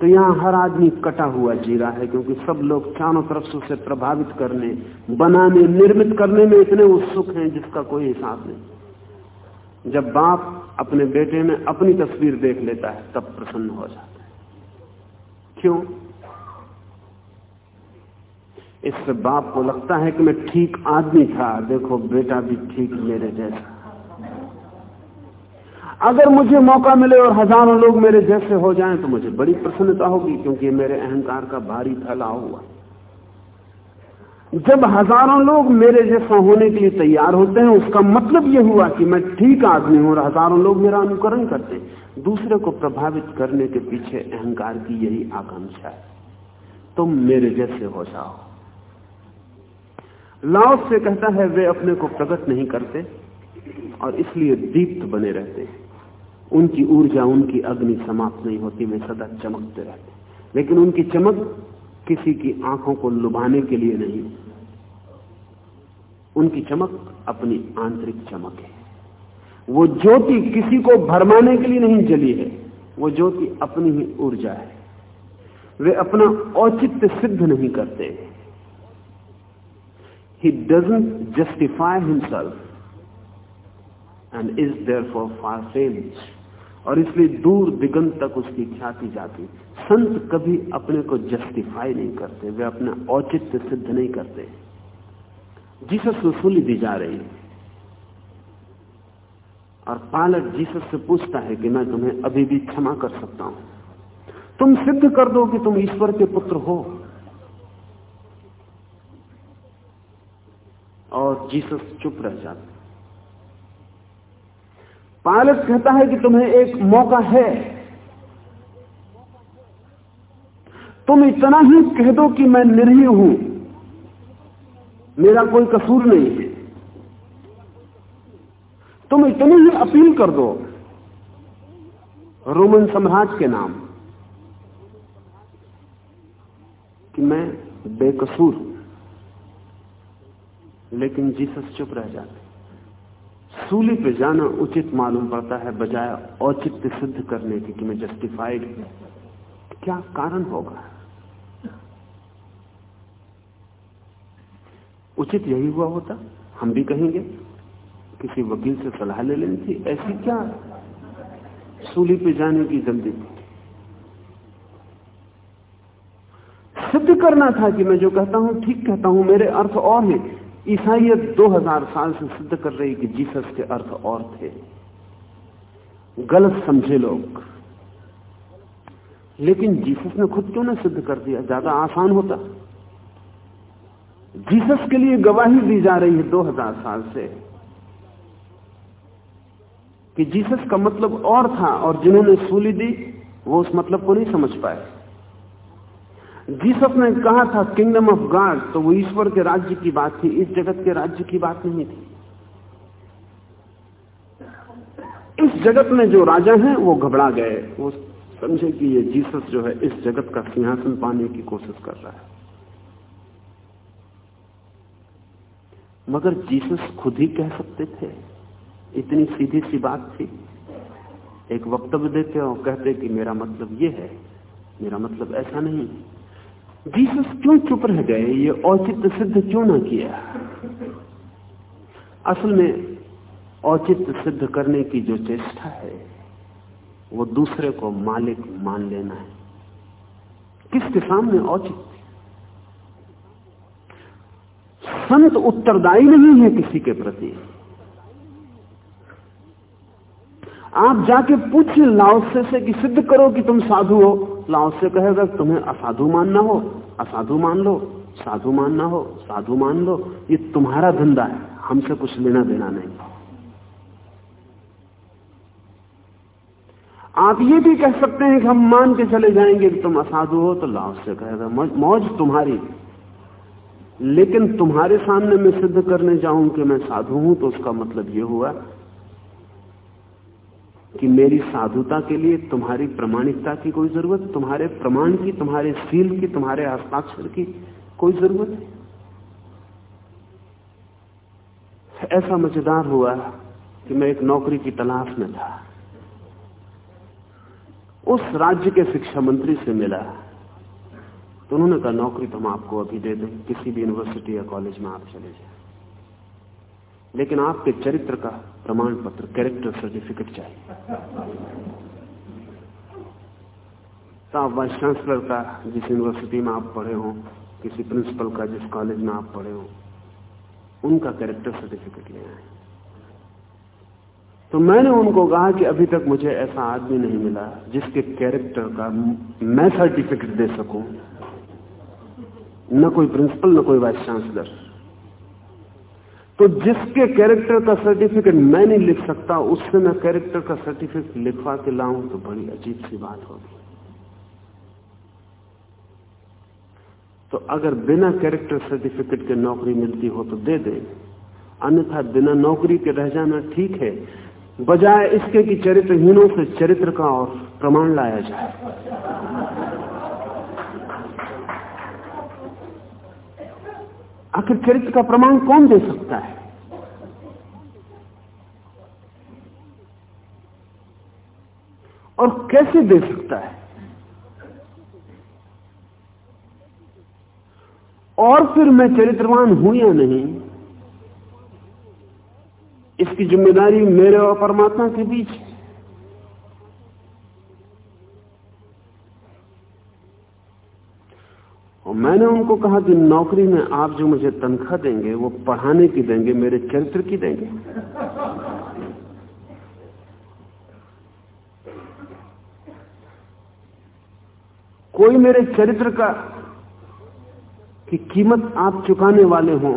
तो यहाँ हर आदमी कटा हुआ जी रहा है, क्योंकि सब लोग चारों तरफ़ से उसे प्रभावित करने, बनाने, निर्मित करने में इतने उत्सुक हैं, जिसका कोई हिसाब नहीं। जब बाप अपने बेटे में अपनी तस्वीर देख लेता है, तब प्रसन्न हो जाता है। क्यों? इससे बाप को लगता है कि मैं ठीक आदमी था, देखो बेटा भी ठीक मेरे जैसा। अगर मुझे मौका मिले और हज़ारों लोग मेरे जैसे हो जाएँ तो मुझे बड़ी प्रसन्नता होगी, क्योंकि मेरे अहंकार का भारी फैलाव हुआ। जब हज़ारों लोग मेरे जैसा होने के लिए तैयार होते हैं, उसका मतलब यह हुआ कि मैं ठीक आदमी हूँ और हज़ारों लोग मेरा अनुकरण करते हैं। दूसरे को प्रभावित करने के पीछे अहंकार की यही आकांक्षा है। तुम मेरे जैसे हो जाओ। लाओस से कहता है, वे अपने को प्रकट नहीं करते और इसलिए दीप्त बने रहते हैं। उनकी ऊर्जा, उनकी अग्नि समाप्त नहीं होती, वे सदा चमकते रहते लेकिन उनकी चमक किसी की आँखों को लुभाने के लिए नहीं। उनकी चमक अपनी आंतरिक चमक है। वो ज्योति किसी को भरमाने के लिए नहीं जली है, वो ज्योति अपनी ही ऊर्जा है। वे अपना औचित्य सिद्ध नहीं करते। He doesn't justify himself and is there for far fames और इसलिए दूर दिगंत तक उसकी ख्याति जाती। संत कभी अपने को जस्टिफाई नहीं करते, वे अपना औचित्य सिद्ध नहीं करते। जीसस वसूली दी जा रही है। और पालक जीसस से पूछता है कि मैं तुम्हें अभी भी क्षमा कर सकता हूँ। तुम सिद्ध कर दो कि तुम ईश्वर के पुत्र हो। और जीसस चुप रह जाते पायलट कहता है कि तुम्हें एक मौका है। तुम इतना ही कह दो कि मैं निर्ही हूँ। मेरा कोई कसूर नहीं है। तुम इतनी ही अपील कर दो। रोमन सम्राट के नाम कि मैं बेकसूर लेकिन जीसस चुप रह जाते। सूली पे जाना उचित मालूम पड़ता है, बजाय औचित्य सिद्ध करने की कि मैं जस्टिफाइड क्या कारण होगा? उचित यही हुआ होता। हम भी कहेंगे, किसी वकील से सलाह ले लेनी थी, ऐसी क्या सूली पे जाने की जल्दी। थी सिद्ध करना था कि मैं जो कहता हूँ, ठीक कहता हूँ, मेरे अर्थ और हैं। ईसाइयत 2000 साल से सिद्ध कर रही कि जीसस के अर्थ और थे। गलत समझे लोग। लेकिन जीसस ने खुद क्यों ना सिद्ध कर दिया? ज़्यादा आसान होता। जीसस के लिए गवाही दी जा रही है 2000 साल से कि जीसस का मतलब और था और जिन्होंने सूली दी, वो उस मतलब को नहीं समझ पाए। जीसस ने कहा था किंगडम ऑफ़ गॉड तो वो ईश्वर के राज्य की बात थी, इस जगत के राज्य की बात नहीं थी। इस जगत में जो राजा हैं, वो घबरा गए। वो समझे कि ये जीसस जो है, इस जगत का सिंहासन पाने की कोशिश कर रहा है। मगर जीसस खुद ही कह सकते थे, इतनी सीधी सी बात थी। एक वक्तव्य देते और कहते कि मेरा मतलब ये है, मेरा मतलब ऐसा नहीं। जीसस क्यों चुप रह गए? ये औचित्य सिद्ध क्यों ना किया? असल में औचित्य सिद्ध करने की जो चेष्टा है, वो दूसरे को मालिक मान लेना है। किसके सामने औचित्य? संत उत्तरदायी नहीं है किसी के प्रति। आप जाके पूछिए लाओसे से कि सिद्ध करो कि तुम साधु हो। लाओसे कहेगा तुम्हें असाधु मानना हो, असाधु मान लो, साधु मानना हो, साधु मान लो। ये तुम्हारा धंधा है, हमसे कुछ लेना देना नहीं। आप ये भी कह सकते हैं कि हम मान के चले जाएँगे कि तुम असाधु हो तो लाओ से कहेगा मौज तुम्हारी। लेकिन तुम्हारे सामने मैं सिद्ध करने जाऊँ कि मैं साधु हूँ तो उसका मतलब यह हुआ कि मेरी साधुता के लिए तुम्हारी प्रमाणिकता की कोई ज़रूरत, तुम्हारे प्रमाण की, तुम्हारे सील की, तुम्हारे हस्ताक्षर की कोई ज़रूरत ऐसा मज़ेदार हुआ कि मैं एक नौकरी की तलाश में था। उस राज्य के शिक्षा मंत्री से मिला। तो उन्होंने कहा, नौकरी तो हम आपको अभी दे दें, किसी भी यूनिवर्सिटी या कॉलेज में आप चले जाए। लेकिन आपके चरित्र का प्रमाण पत्र कैरेक्टर सर्टिफिकेट चाहिए। तो आप वाइस चांसलर का, जिस यूनिवर्सिटी में आप पढ़े हो, किसी प्रिंसिपल का, जिस कॉलेज में आप पढ़े हो, उनका कैरेक्टर सर्टिफिकेट ले आए तो मैंने उनको कहा कि अभी तक मुझे ऐसा आदमी नहीं मिला जिसके कैरेक्टर का मैं सर्टिफिकेट दे सकूँ। न कोई प्रिंसिपल, न कोई वाइस चांसलर। तो जिसके कैरेक्टर का सर्टिफिकेट मैं नहीं लिख सकता, उससे मैं कैरेक्टर का सर्टिफिकेट लिखवा के लाऊं तो बड़ी अजीब सी बात होगी। तो अगर बिना कैरेक्टर सर्टिफिकेट के नौकरी मिलती हो तो दे दे। अन्यथा बिना नौकरी के रह जाना ठीक है, बजाय इसके कि चरित्रहीनों से चरित्र का और प्रमाण लाया जाए। आखिर चरित्र का प्रमाण कौन दे सकता है? और कैसे दे सकता है? और फिर मैं चरित्रवान हूँ या नहीं? इसकी ज़िम्मेदारी मेरे और परमात्मा के बीच है और मैंने उनको कहा कि नौकरी में आप जो मुझे तनख्वाह देंगे, वो पढ़ाने की देंगे, मेरे चरित्र की देंगे। कोई मेरे चरित्र का कि कीमत आप चुकाने वाले हों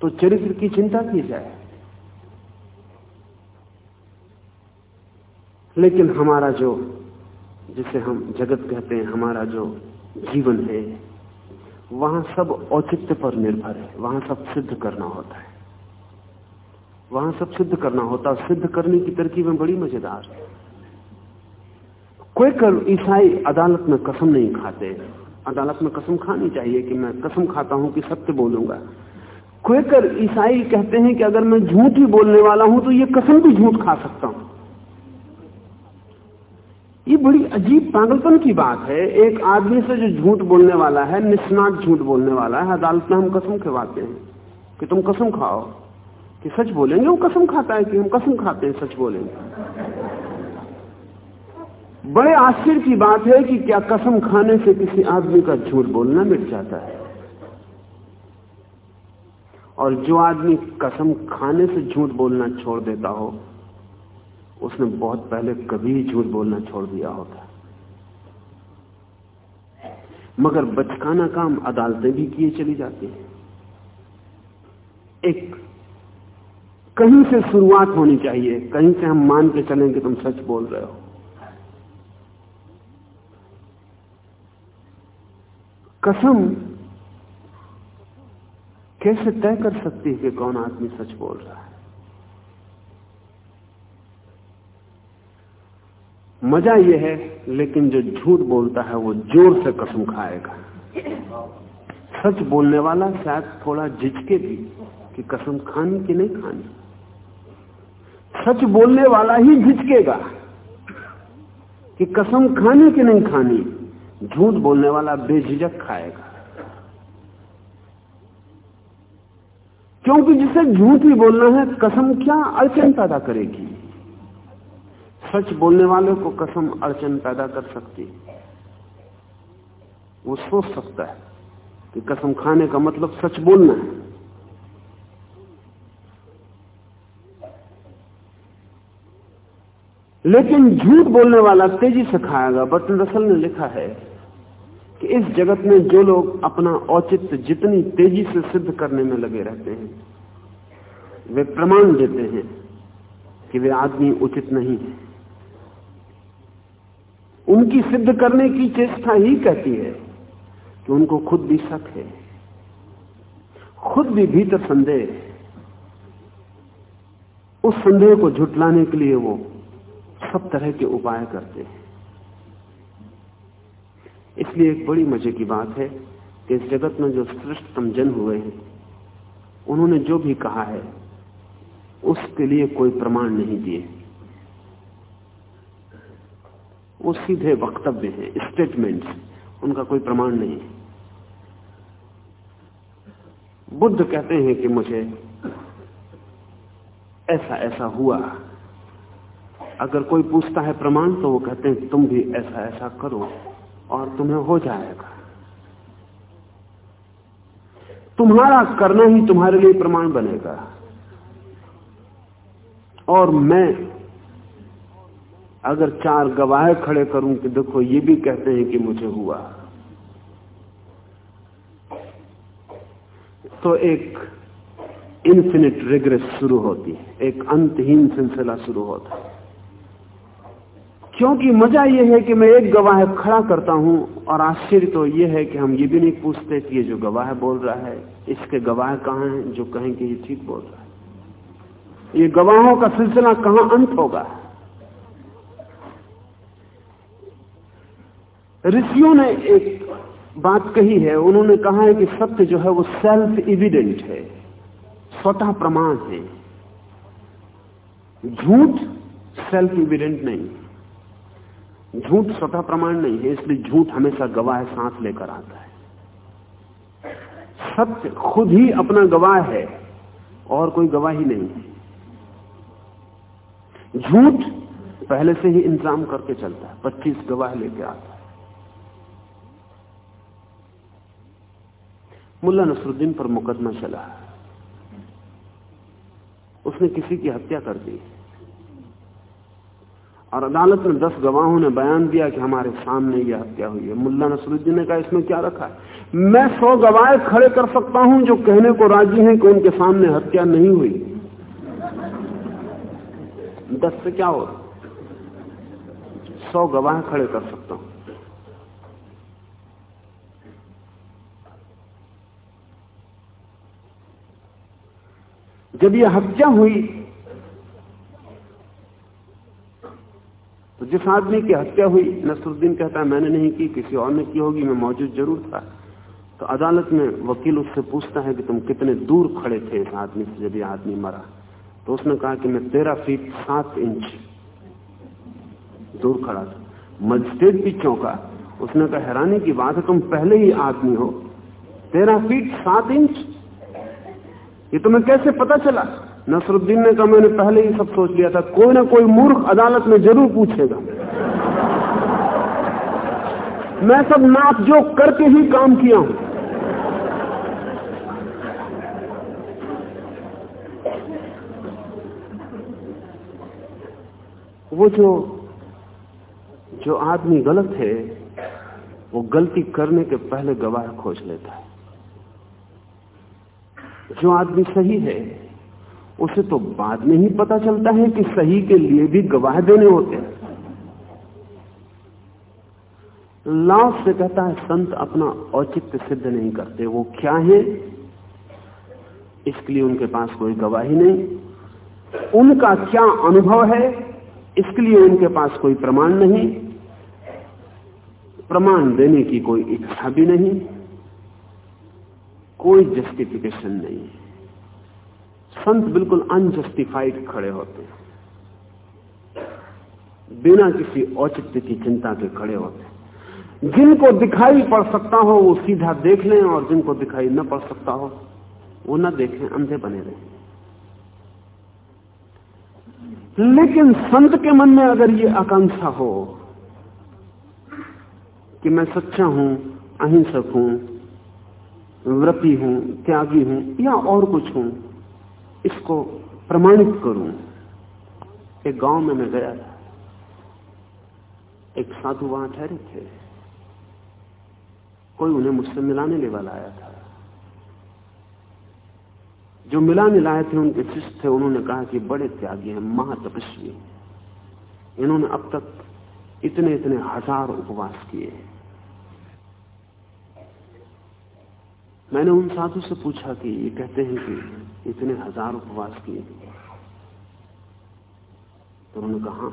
तो चरित्र की चिंता की जाए। लेकिन हमारा जो, जिसे हम जगत कहते हैं, हमारा जो जीवन है। वहाँ सब औचित्य पर निर्भर है। वहाँ सब सिद्ध करना होता है। वहाँ सब सिद्ध करना होता है। सिद्ध करने की तरकीबें बड़ी मज़ेदार है। कोई ईसाई अदालत में कसम नहीं खाते। अदालत में कसम खानी चाहिए कि मैं कसम खाता हूँ कि सत्य बोलूँगा। क्वेकर ईसाई कहते हैं कि अगर मैं झूठ ही बोलने वाला हूँ तो ये कसम भी झूठ खा सकता हूँ। ये बड़ी अजीब पागलपन की बात है। एक आदमी से जो झूठ बोलने वाला है, निष्णात झूठ बोलने वाला है, अदालत में हम कसम खिलवाते हैं कि तुम कसम खाओ। कि सच बोलेंगे, वो कसम खाता है कि हम कसम खाते हैं, सच बोलेंगे। बड़े आश्चर्य की बात है कि क्या कसम खाने से किसी आदमी का झूठ बोलना मिट जाता है। और जो आदमी कसम खाने से झूठ बोलना छोड़ देता हो उसने बहुत पहले कभी झूठ बोलना छोड़ दिया होता। मगर बचकाना काम अदालतें भी किए चली जाती हैं। एक, कहीं से शुरुआत होनी चाहिए, कहीं से हम मान के चलें कि तुम सच बोल रहे हो। कसम, कैसे तय कर सकती है कि कौन आदमी सच बोल रहा है? मज़ा यह है, लेकिन जो झूठ बोलता है, वो ज़ोर से कसम खाएगा। सच बोलने वाला शायद थोड़ा झिझके भी कि कसम खानी कि नहीं खानी। सच बोलने वाला ही झिझकेगा कि कसम खानी कि नहीं खानी। झूठ बोलने वाला बेझिझक खाएगा। क्योंकि जिसे झूठ ही बोलना है, कसम क्या अड़चन पैदा करेगी? सच बोलने वाले को कसम अड़चन पैदा कर सकती वो सोच सकता है कि कसम खाने का मतलब सच बोलना है। लेकिन झूठ बोलने वाला तेज़ी से खाएगा बटन रसल ने लिखा है कि इस जगत में जो लोग अपना औचित्य जितनी तेज़ी से सिद्ध करने में लगे रहते हैं, वे प्रमाण देते हैं कि वे आदमी उचित नहीं है। उनकी सिद्ध करने की चेष्टा ही कहती है कि उनको खुद भी शक है, खुद भी भीतर संदेह उस संदेह को झुटलाने के लिए वो सब तरह के उपाय करते हैं। इसलिए एक बड़ी मज़े की बात है कि इस जगत में जो श्रेष्ठतम जन हुए हैं, उन्होंने जो भी कहा है, उसके लिए कोई प्रमाण नहीं दिए। वो सीधे वक्तव्य हैं स्टेटमेंट्स उनका कोई प्रमाण नहीं है। बुद्ध कहते हैं कि मुझे ऐसा ऐसा हुआ। अगर कोई पूछता है प्रमाण तो वो कहते हैं, तुम भी ऐसा ऐसा करो और तुम्हें हो जाएगा। तुम्हारा करना ही तुम्हारे लिए प्रमाण बनेगा। और मैं अगर चार गवाह खड़े करूँ कि देखो ये भी कहते हैं कि मुझे हुआ। तो एक इन्फिनिट रिग्रेस शुरू होती है। एक अंतहीन सिलसिला शुरू होता है। क्योंकि मज़ा यह है कि मैं एक गवाह खड़ा करता हूँ और आश्चर्य तो यह है कि हम ये भी नहीं पूछते कि ये जो गवाह बोल रहा है, इसके गवाह कहाँ हैं जो कहें कि ये ठीक बोल रहा है। ये गवाहों का सिलसिला कहाँ अंत होगा? ऋषियों ने एक बात कही है, उन्होंने कहा है कि सत्य जो है वो सेल्फ इविडेंट है, स्वतः प्रमाण है। झूठ सेल्फ इविडेंट नहीं। झूठ स्वतः प्रमाण नहीं है, इसलिए झूठ हमेशा गवाह सांस लेकर आता है। सत्य खुद ही अपना गवाह है, और कोई गवाही नहीं है। झूठ पहले से ही इंतज़ाम करके चलता है, पच्चीस गवाह लेके आता है मुल्ला नसरुद्दीन पर मुकदमा चला। उसने किसी की हत्या कर दी। और अदालत में दस गवाहों ने बयान दिया कि हमारे सामने यह हत्या हुई है। मुल्ला नसरुद्दीन ने कहा, इसमें क्या रखा है? मैं सौ गवाह खड़े कर सकता हूँ जो कहने को राज़ी हैं कि उनके सामने हत्या नहीं हुई। दस से क्या हो? सौ गवाह खड़े कर सकता हूँ। जब यह हत्या हुई तो जिस आदमी की हत्या हुई, नसरुद्दीन कहता है, मैंने नहीं की, किसी और ने की होगी, मैं मौजूद ज़रूर था। तो अदालत में वकील उससे पूछता है कि तुम कितने दूर खड़े थे इस आदमी से जब यह आदमी मरा? तो उसने कहा कि मैं तेरह फीट सात इंच दूर खड़ा था। मजिस्ट्रेट भी चौंका। उसने कहा, हैरानी की बात है, तुम पहले ही आदमी हो। तेरह फीट सात इंच ये तुम्हें कैसे पता चला? नसरुद्दीन ने कहा, मैंने पहले ही सब सोच लिया था। कोई ना कोई मूर्ख अदालत में ज़रूर पूछेगा। मैं सब नाप जो करके ही काम किया हूँ। वो जो जो आदमी गलत है, वो गलती करने के पहले गवाह खोज लेता है। जो आदमी सही है, उसे तो बाद में ही पता चलता है कि सही के लिए भी गवाह देने होते हैं। लाभ से कहता है, संत अपना औचित्य सिद्ध नहीं करते, वो क्या है? इसके लिए उनके पास कोई गवाही नहीं। उनका क्या अनुभव है? इसके लिए उनके पास कोई प्रमाण नहीं। प्रमाण देने की कोई इच्छा भी नहीं। कोई जस्टिफिकेशन नहीं है। संत बिल्कुल अनजस्टिफाइड खड़े होते हैं। बिना किसी औचित्य की चिंता के खड़े होते हैं। जिनको दिखाई पड़ सकता हो, वो सीधा देख लें, और जिनको दिखाई न पड़ सकता हो, वो न देखें, अंधे बने रहें। लेकिन संत के मन में अगर ये आकांक्षा हो, कि मैं सच्चा हूँ, अहिंसक हूँ व्रती हूँ, त्यागी हूँ, या और कुछ हूँ, इसको प्रमाणित करूँ। एक गाँव में मैं गया था। एक साधु वहाँ ठहरे थे। कोई उन्हें मुझसे मिलाने ले वाला आया था। जो मिलाने लाए थे, उनके शिष्य थे, उन्होंने कहा कि बड़े त्यागी हैं, महातपस्वी। इन्होंने अब तक इतने इतने हज़ार उपवास किए हैं। मैंने उन साधु से पूछा कि ये कहते हैं कि इतने हज़ार उपवास किए तो उन्होंने कहा हाँ।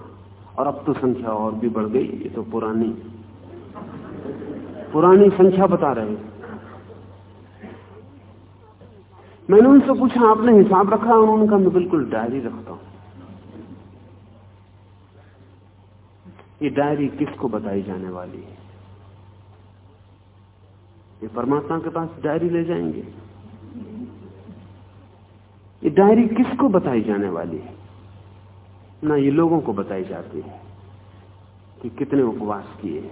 और अब तो संख्या और भी बढ़ गई, ये तो पुरानी पुरानी संख्या बता रहे मैंने उनसे पूछा, आपने हिसाब रखा उन्होंने कहा, मैं बिल्कुल डायरी रखता हूँ। ये डायरी किसको बताई जाने वाली है? ये परमात्मा के पास डायरी ले जाएँगे। ये डायरी किसको बताई जाने वाली है? ना ये लोगों को बताई जाती है कि कितने उपवास किए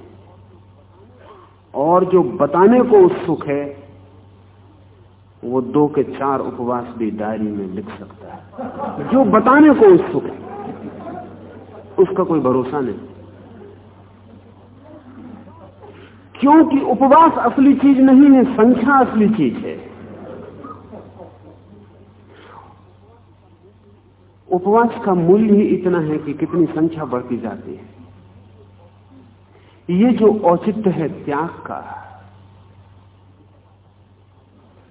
और जो बताने को उत्सुक है, वो दो के चार उपवास भी डायरी में लिख सकता है। जो बताने को उत्सुक है, उसका कोई भरोसा नहीं। क्योंकि उपवास असली चीज़ नहीं है, संख्या असली चीज़ है। उपवास का मूल्य ही इतना है कि कितनी संख्या बढ़ती जाती है। ये जो औचित्य है त्याग का,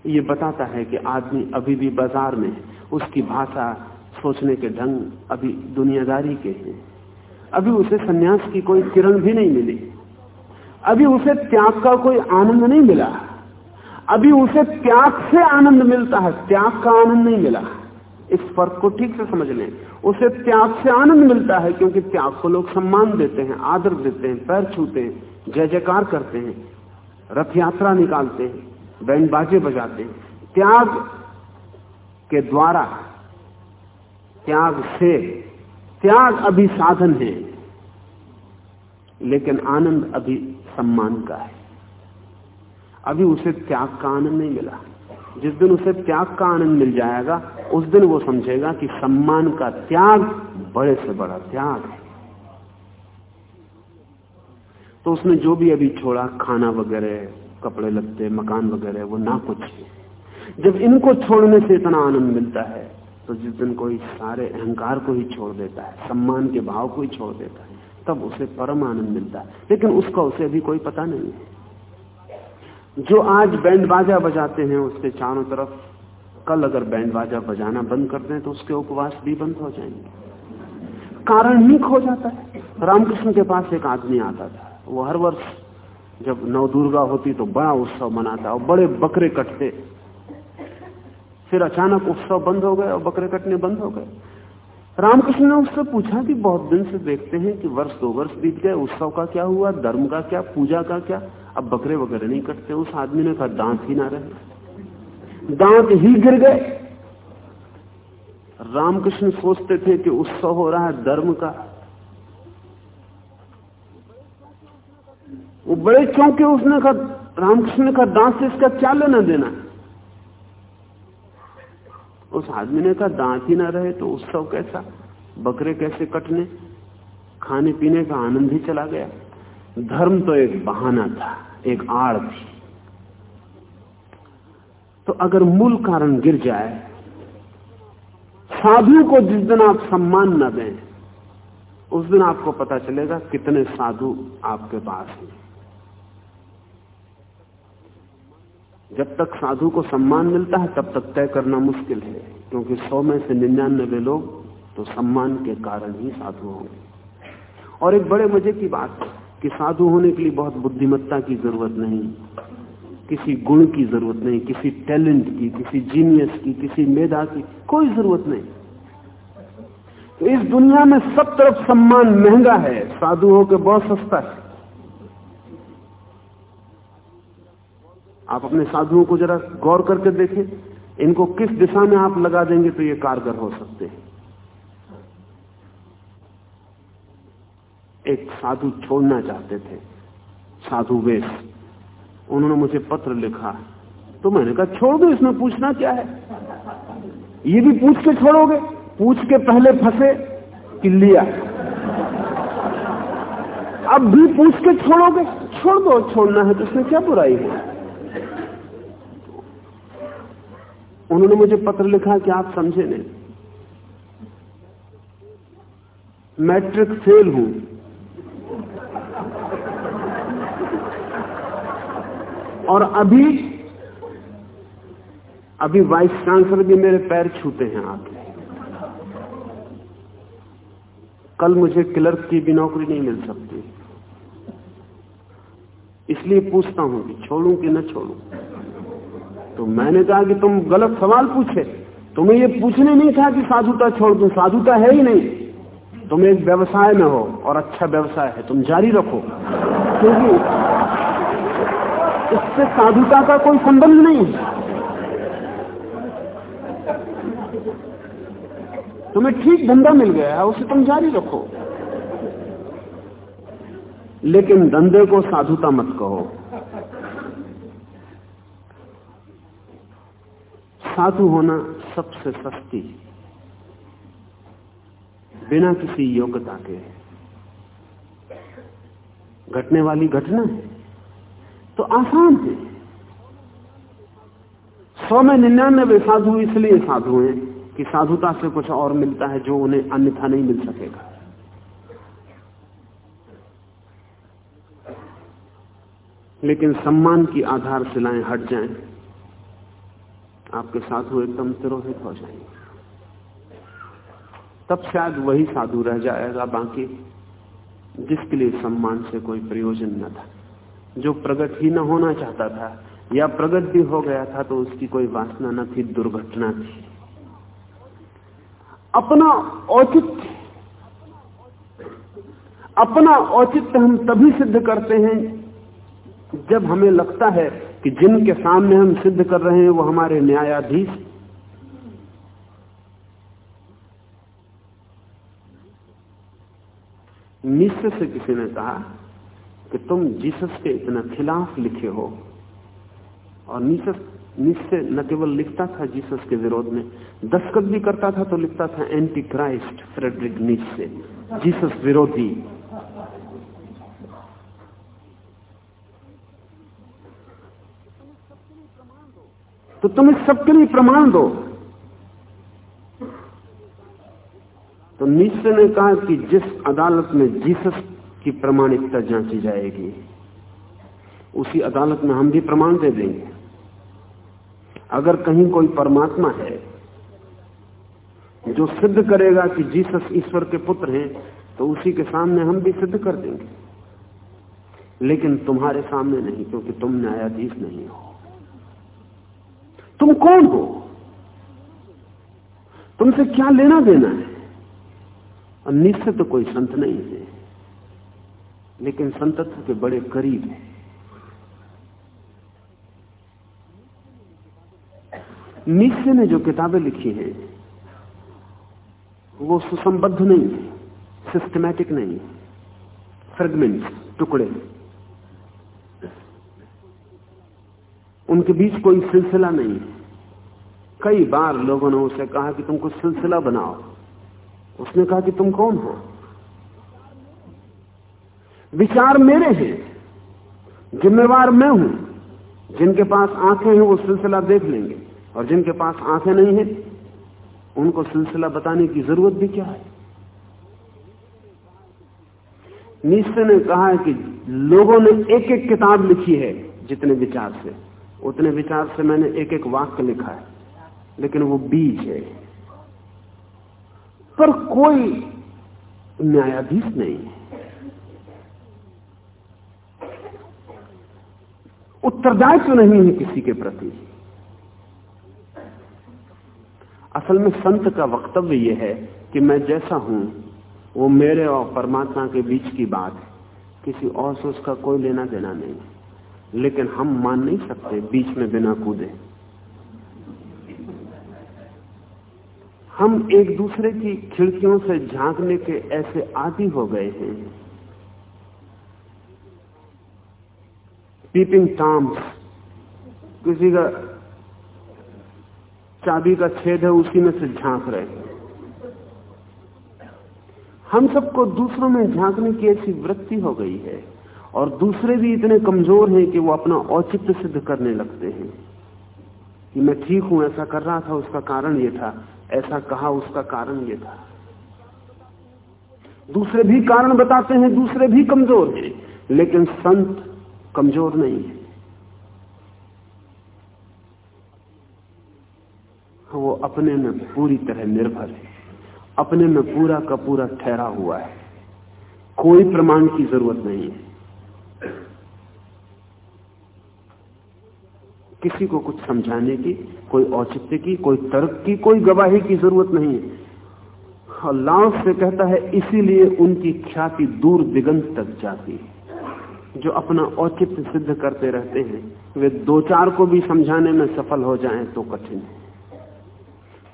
ये बताता है कि आदमी अभी भी बाज़ार में है, उसकी भाषा सोचने के ढंग अभी दुनियादारी के हैं। अभी उसे सन्यास की कोई किरण भी नहीं मिली। अभी उसे त्याग का कोई आनंद नहीं मिला। अभी उसे त्याग से आनंद मिलता है, त्याग का आनंद नहीं मिला। इस फ़र्क को ठीक से समझ लें। उसे त्याग से आनंद मिलता है क्योंकि त्याग को लोग सम्मान देते हैं, आदर देते हैं, पैर छूते हैं, जय जयकार करते हैं, रथ यात्रा निकालते हैं, बैंड बाजे बजाते हैं। त्याग के द्वारा, त्याग से, त्याग अभी साधन है, लेकिन आनंद अभी सम्मान का है। अभी उसे त्याग का आनंद नहीं मिला। जिस दिन उसे त्याग का आनंद मिल जाएगा, उस दिन वो समझेगा कि सम्मान का त्याग बड़े से बड़ा त्याग है। तो उसने जो भी अभी छोड़ा, खाना वगैरह, कपड़े लगते मकान वगैरह, वो ना कुछ। जब इनको छोड़ने से इतना आनंद मिलता है तो जिस दिन कोई सारे अहंकार को ही छोड़ देता है, सम्मान के भाव को ही छोड़ देता है। तब उसे परम आनंद मिलता है। लेकिन उसका उसे अभी कोई पता नहीं है। जो आज बैंड बाजा बजाते हैं, उसके चारों तरफ़ कल अगर बैंड बाजा बजाना बंद कर दें तो उसके उपवास भी बंद हो जाएँगे। कारण ही खो जाता है। रामकृष्ण के पास एक आदमी आता था। वो हर वर्ष जब नव दुर्गा होती तो बड़ा उत्सव मनाता और बड़े बकरे कटते। फिर अचानक उत्सव बंद हो गए और बकरे कटने बंद हो गए। रामकृष्ण ने उससे पूछा कि बहुत दिन से देखते हैं कि वर्ष दो वर्ष बीत गए, उत्सव का क्या हुआ, धर्म का क्या, पूजा का क्या? अब बकरे वगैरह नहीं कटते, उस आदमी ने कहा, दांत ही ना रहे। दांत ही गिर गए। रामकृष्ण सोचते थे कि उत्सव हो रहा है धर्म का। वो बड़े चौंके, उसने कहा, रामकृष्ण कहा, दांत से इसका क्या लेना देना उस आदमी ने कहा, दांत ही ना रहे तो उत्सव कैसा? बकरे कैसे कटने? खाने पीने का आनंद ही चला गया। धर्म तो एक बहाना था, एक आड़ थी। तो अगर मूल कारण गिर जाए, साधु को जिस दिन आप सम्मान न दें, उस दिन आपको पता चलेगा कितने साधु आपके पास हैं। जब तक साधु को सम्मान मिलता है, तब तक तय करना मुश्किल है। क्योंकि सौ में से निन्यानबे लोग तो सम्मान के कारण ही साधु होंगे। और एक बड़े मज़े की बात, कि साधु होने के लिए बहुत बुद्धिमत्ता की ज़रूरत नहीं, किसी गुण की ज़रूरत नहीं, किसी टैलेंट की, किसी जीनियस की, किसी मेधा की कोई ज़रूरत नहीं। तो इस दुनिया में सब तरफ़ सम्मान महँगा है, साधु होकर बहुत सस्ता है। आप अपने साधुओं को जरा गौर करके देखें, इनको किस दिशा में आप लगा देंगे तो ये कारगर हो सकते हैं। एक साधु छोड़ना चाहते थे, साधु वेश। उन्होंने मुझे पत्र लिखा। तो मैंने कहा, छोड़ दो, इसमें पूछना क्या है? ये भी पूछ के छोड़ोगे? पूछ के पहले फंसे कि लिया। अब भी पूछ के छोड़ोगे? छोड़ दो, छोड़ना है तो इसमें क्या बुराई है? उन्होंने मुझे पत्र लिखा कि आप समझे नहीं। मैट्रिक फेल हूँ। और अभी अभी वाइस चांसलर भी मेरे पैर छूते हैं आके कल मुझे क्लर्क की भी नौकरी नहीं मिल सकती। इसलिए पूछता हूँ कि छोड़ू कि न छोड़ूं। तो मैंने कहा कि तुम गलत सवाल पूछे। तुम्हें ये पूछने नहीं था कि साधुता छोड़ दू। साधुता है ही नहीं। तुम एक व्यवसाय में हो और अच्छा व्यवसाय है। तुम जारी रखो। क्योंकि इससे साधुता का कोई संबंध नहीं। है तुम्हें ठीक धंधा मिल गया है, उसे तुम जारी रखो। लेकिन धंधे को साधुता मत कहो। साधु होना सबसे सस्ती बिना किसी योग्यता के। घटने वाली घटना है। तो आसान है। सौ में निन्यानबे साधु इसलिए साधु हैं कि साधुता से कुछ और मिलता है जो उन्हें अन्यथा नहीं मिल सकेगा। लेकिन सम्मान की आधार आधारशिलाएँ हट जाएँ। आपके साधु एकदम तिरोहित हो जाएँगे। तब शायद वही साधु रह जाएगा, बाकी जिसके लिए सम्मान से कोई प्रयोजन न था। जो प्रगट ही न होना चाहता था, या प्रगट भी हो गया था तो उसकी कोई वासना न थी, दुर्घटना थी। अपना औचित्य अपना औचित्य हम तभी सिद्ध करते हैं जब हमें लगता है कि जिनके सामने हम सिद्ध कर रहे हैं, वो हमारे न्यायाधीश। निश्चय से किसी ने कहा कि तुम जीसस के इतना खिलाफ लिखे हो, और निश्चय निश्चय न केवल लिखता था जीसस के विरोध में, दस्तखत भी करता था तो लिखता था एंटी क्राइस्ट फ्रेडरिक निश्चय जीसस विरोधी। तो तुम इस सबके लिए प्रमाण दो। तो निश्चय ने कहा कि जिस अदालत में जीसस की प्रमाणिकता जांची जाएगी, उसी अदालत में हम भी प्रमाण दे देंगे। अगर कहीं कोई परमात्मा है जो सिद्ध करेगा कि जीसस ईश्वर के पुत्र हैं तो उसी के सामने हम भी सिद्ध कर देंगे। लेकिन तुम्हारे सामने नहीं, क्योंकि तुम न्यायाधीश नहीं हो। तुम कौन हो? तुमसे क्या लेना देना है? और तो कोई संत नहीं है, लेकिन संतत्व के बड़े करीब है। निश्चय ने जो किताबें लिखी हैं, वो सुसंबद्ध नहीं है सिस्टमैटिक नहीं फ्रेगमेंट्स टुकड़े उनके बीच कोई सिलसिला नहीं कई बार लोगों ने उसे कहा कि तुम कुछ सिलसिला बनाओ। उसने कहा कि तुम कौन हो? विचार मेरे हैं। जिम्मेवार मैं हूँ। जिनके पास आँखें हैं, वो सिलसिला देख लेंगे। और जिनके पास आँखें नहीं है, उनको सिलसिला बताने की ज़रूरत भी क्या है? निश्चय ने कहा है कि लोगों ने एक एक किताब लिखी है, जितने विचार से। उतने विचार से मैंने एक एक वाक्य लिखा है, लेकिन वो बीज है। पर कोई न्यायाधीश नहीं है। उत्तरदायित्व नहीं है किसी के प्रति। असल में संत का वक्तव्य यह है कि मैं जैसा हूँ, वो मेरे और परमात्मा के बीच की बात है। किसी और से उसका कोई लेना देना नहीं। लेकिन हम मान नहीं सकते बीच में बिना कूदे। हम एक दूसरे की खिड़कियों से झांकने के ऐसे आदि हो गए हैं। पीपिंग टॉम्स, किसी का चाबी का छेद है, उसी में से झाँक रहे हम सबको दूसरों में झांकने की ऐसी वृत्ति हो गई है। और दूसरे भी इतने कमज़ोर हैं कि वो अपना औचित्य सिद्ध करने लगते हैं कि मैं ठीक हूँ, ऐसा कर रहा था, उसका कारण ये था, ऐसा कहा, उसका कारण ये था। दूसरे भी कारण बताते हैं, दूसरे भी कमज़ोर हैं, लेकिन संत कमज़ोर नहीं है। वो अपने में पूरी तरह निर्भर है, अपने में पूरा का पूरा ठहरा हुआ है, कोई प्रमाण की ज़रूरत नहीं है। किसी को कुछ समझाने की, कोई औचित्य की, कोई तर्क की, कोई गवाही की ज़रूरत नहीं है। लाओस से कहता है, इसीलिए उनकी ख्याति दूर दिगंत तक जाती है। जो अपना औचित्य सिद्ध करते रहते हैं, वे दो चार को भी समझाने में सफल हो जाएँ तो कठिन है।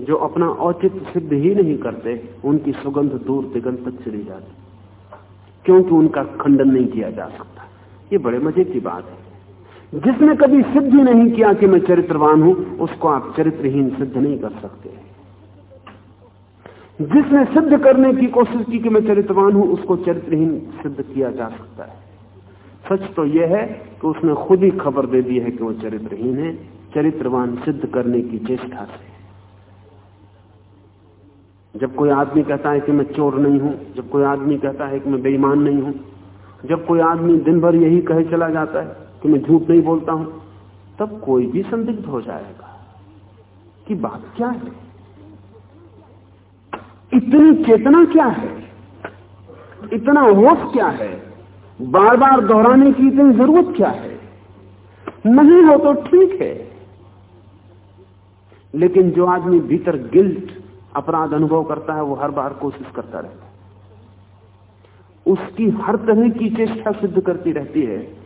जो अपना औचित्य सिद्ध ही नहीं करते, उनकी सुगंध दूर दिगंत तक चली जाती। क्योंकि उनका खंडन नहीं किया जा सकता। ये बड़े मज़े की बात है। जिसने कभी सिद्ध नहीं किया कि मैं चरित्रवान हूँ, उसको आप चरित्रहीन सिद्ध नहीं कर सकते। जिसने सिद्ध करने की कोशिश की कि मैं चरित्रवान हूँ, उसको चरित्रहीन सिद्ध किया जा सकता है। सच तो यह है कि उसने खुद ही खबर दे दी है कि वो चरित्रहीन है। चरित्रवान सिद्ध करने की चेष्टा से। जब कोई आदमी कहता है कि मैं चोर नहीं हूँ, जब कोई आदमी कहता है कि मैं बेईमान नहीं हूँ, जब कोई आदमी दिन भर यही कहे चला जाता है कि मैं झूठ नहीं बोलता हूँ? तब कोई भी संदिग्ध हो जाएगा कि बात क्या है? इतनी चेतना क्या है? इतना होश क्या है? बार बार दोहराने की इतनी ज़रूरत क्या है? नहीं हो तो ठीक है। लेकिन जो आदमी भीतर गिल्ट अपराध अनुभव करता है, वो हर बार कोशिश करता रहता है। उसकी हर तरह की चेष्टा सिद्ध करती रहती है।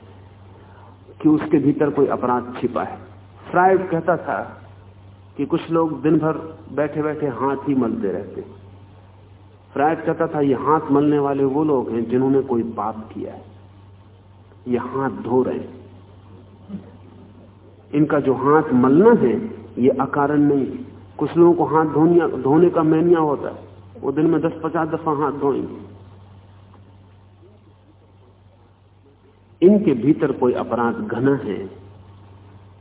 कि उसके भीतर कोई अपराध छिपा है। फ्राइड कहता था कि कुछ लोग दिन भर बैठे बैठे हाथ ही मलते रहते फ्राइड कहता था, ये हाथ मलने वाले वो लोग हैं जिन्होंने कोई पाप किया है। ये हाथ धो रहे हैं। इनका जो हाथ मलना है, ये अकारण नहीं कुछ लोगों को हाथ धोने का मैनिया होता है। वो दिन में दस पचास दफ़ा हाथ धोएँगे। इनके भीतर कोई अपराध घना है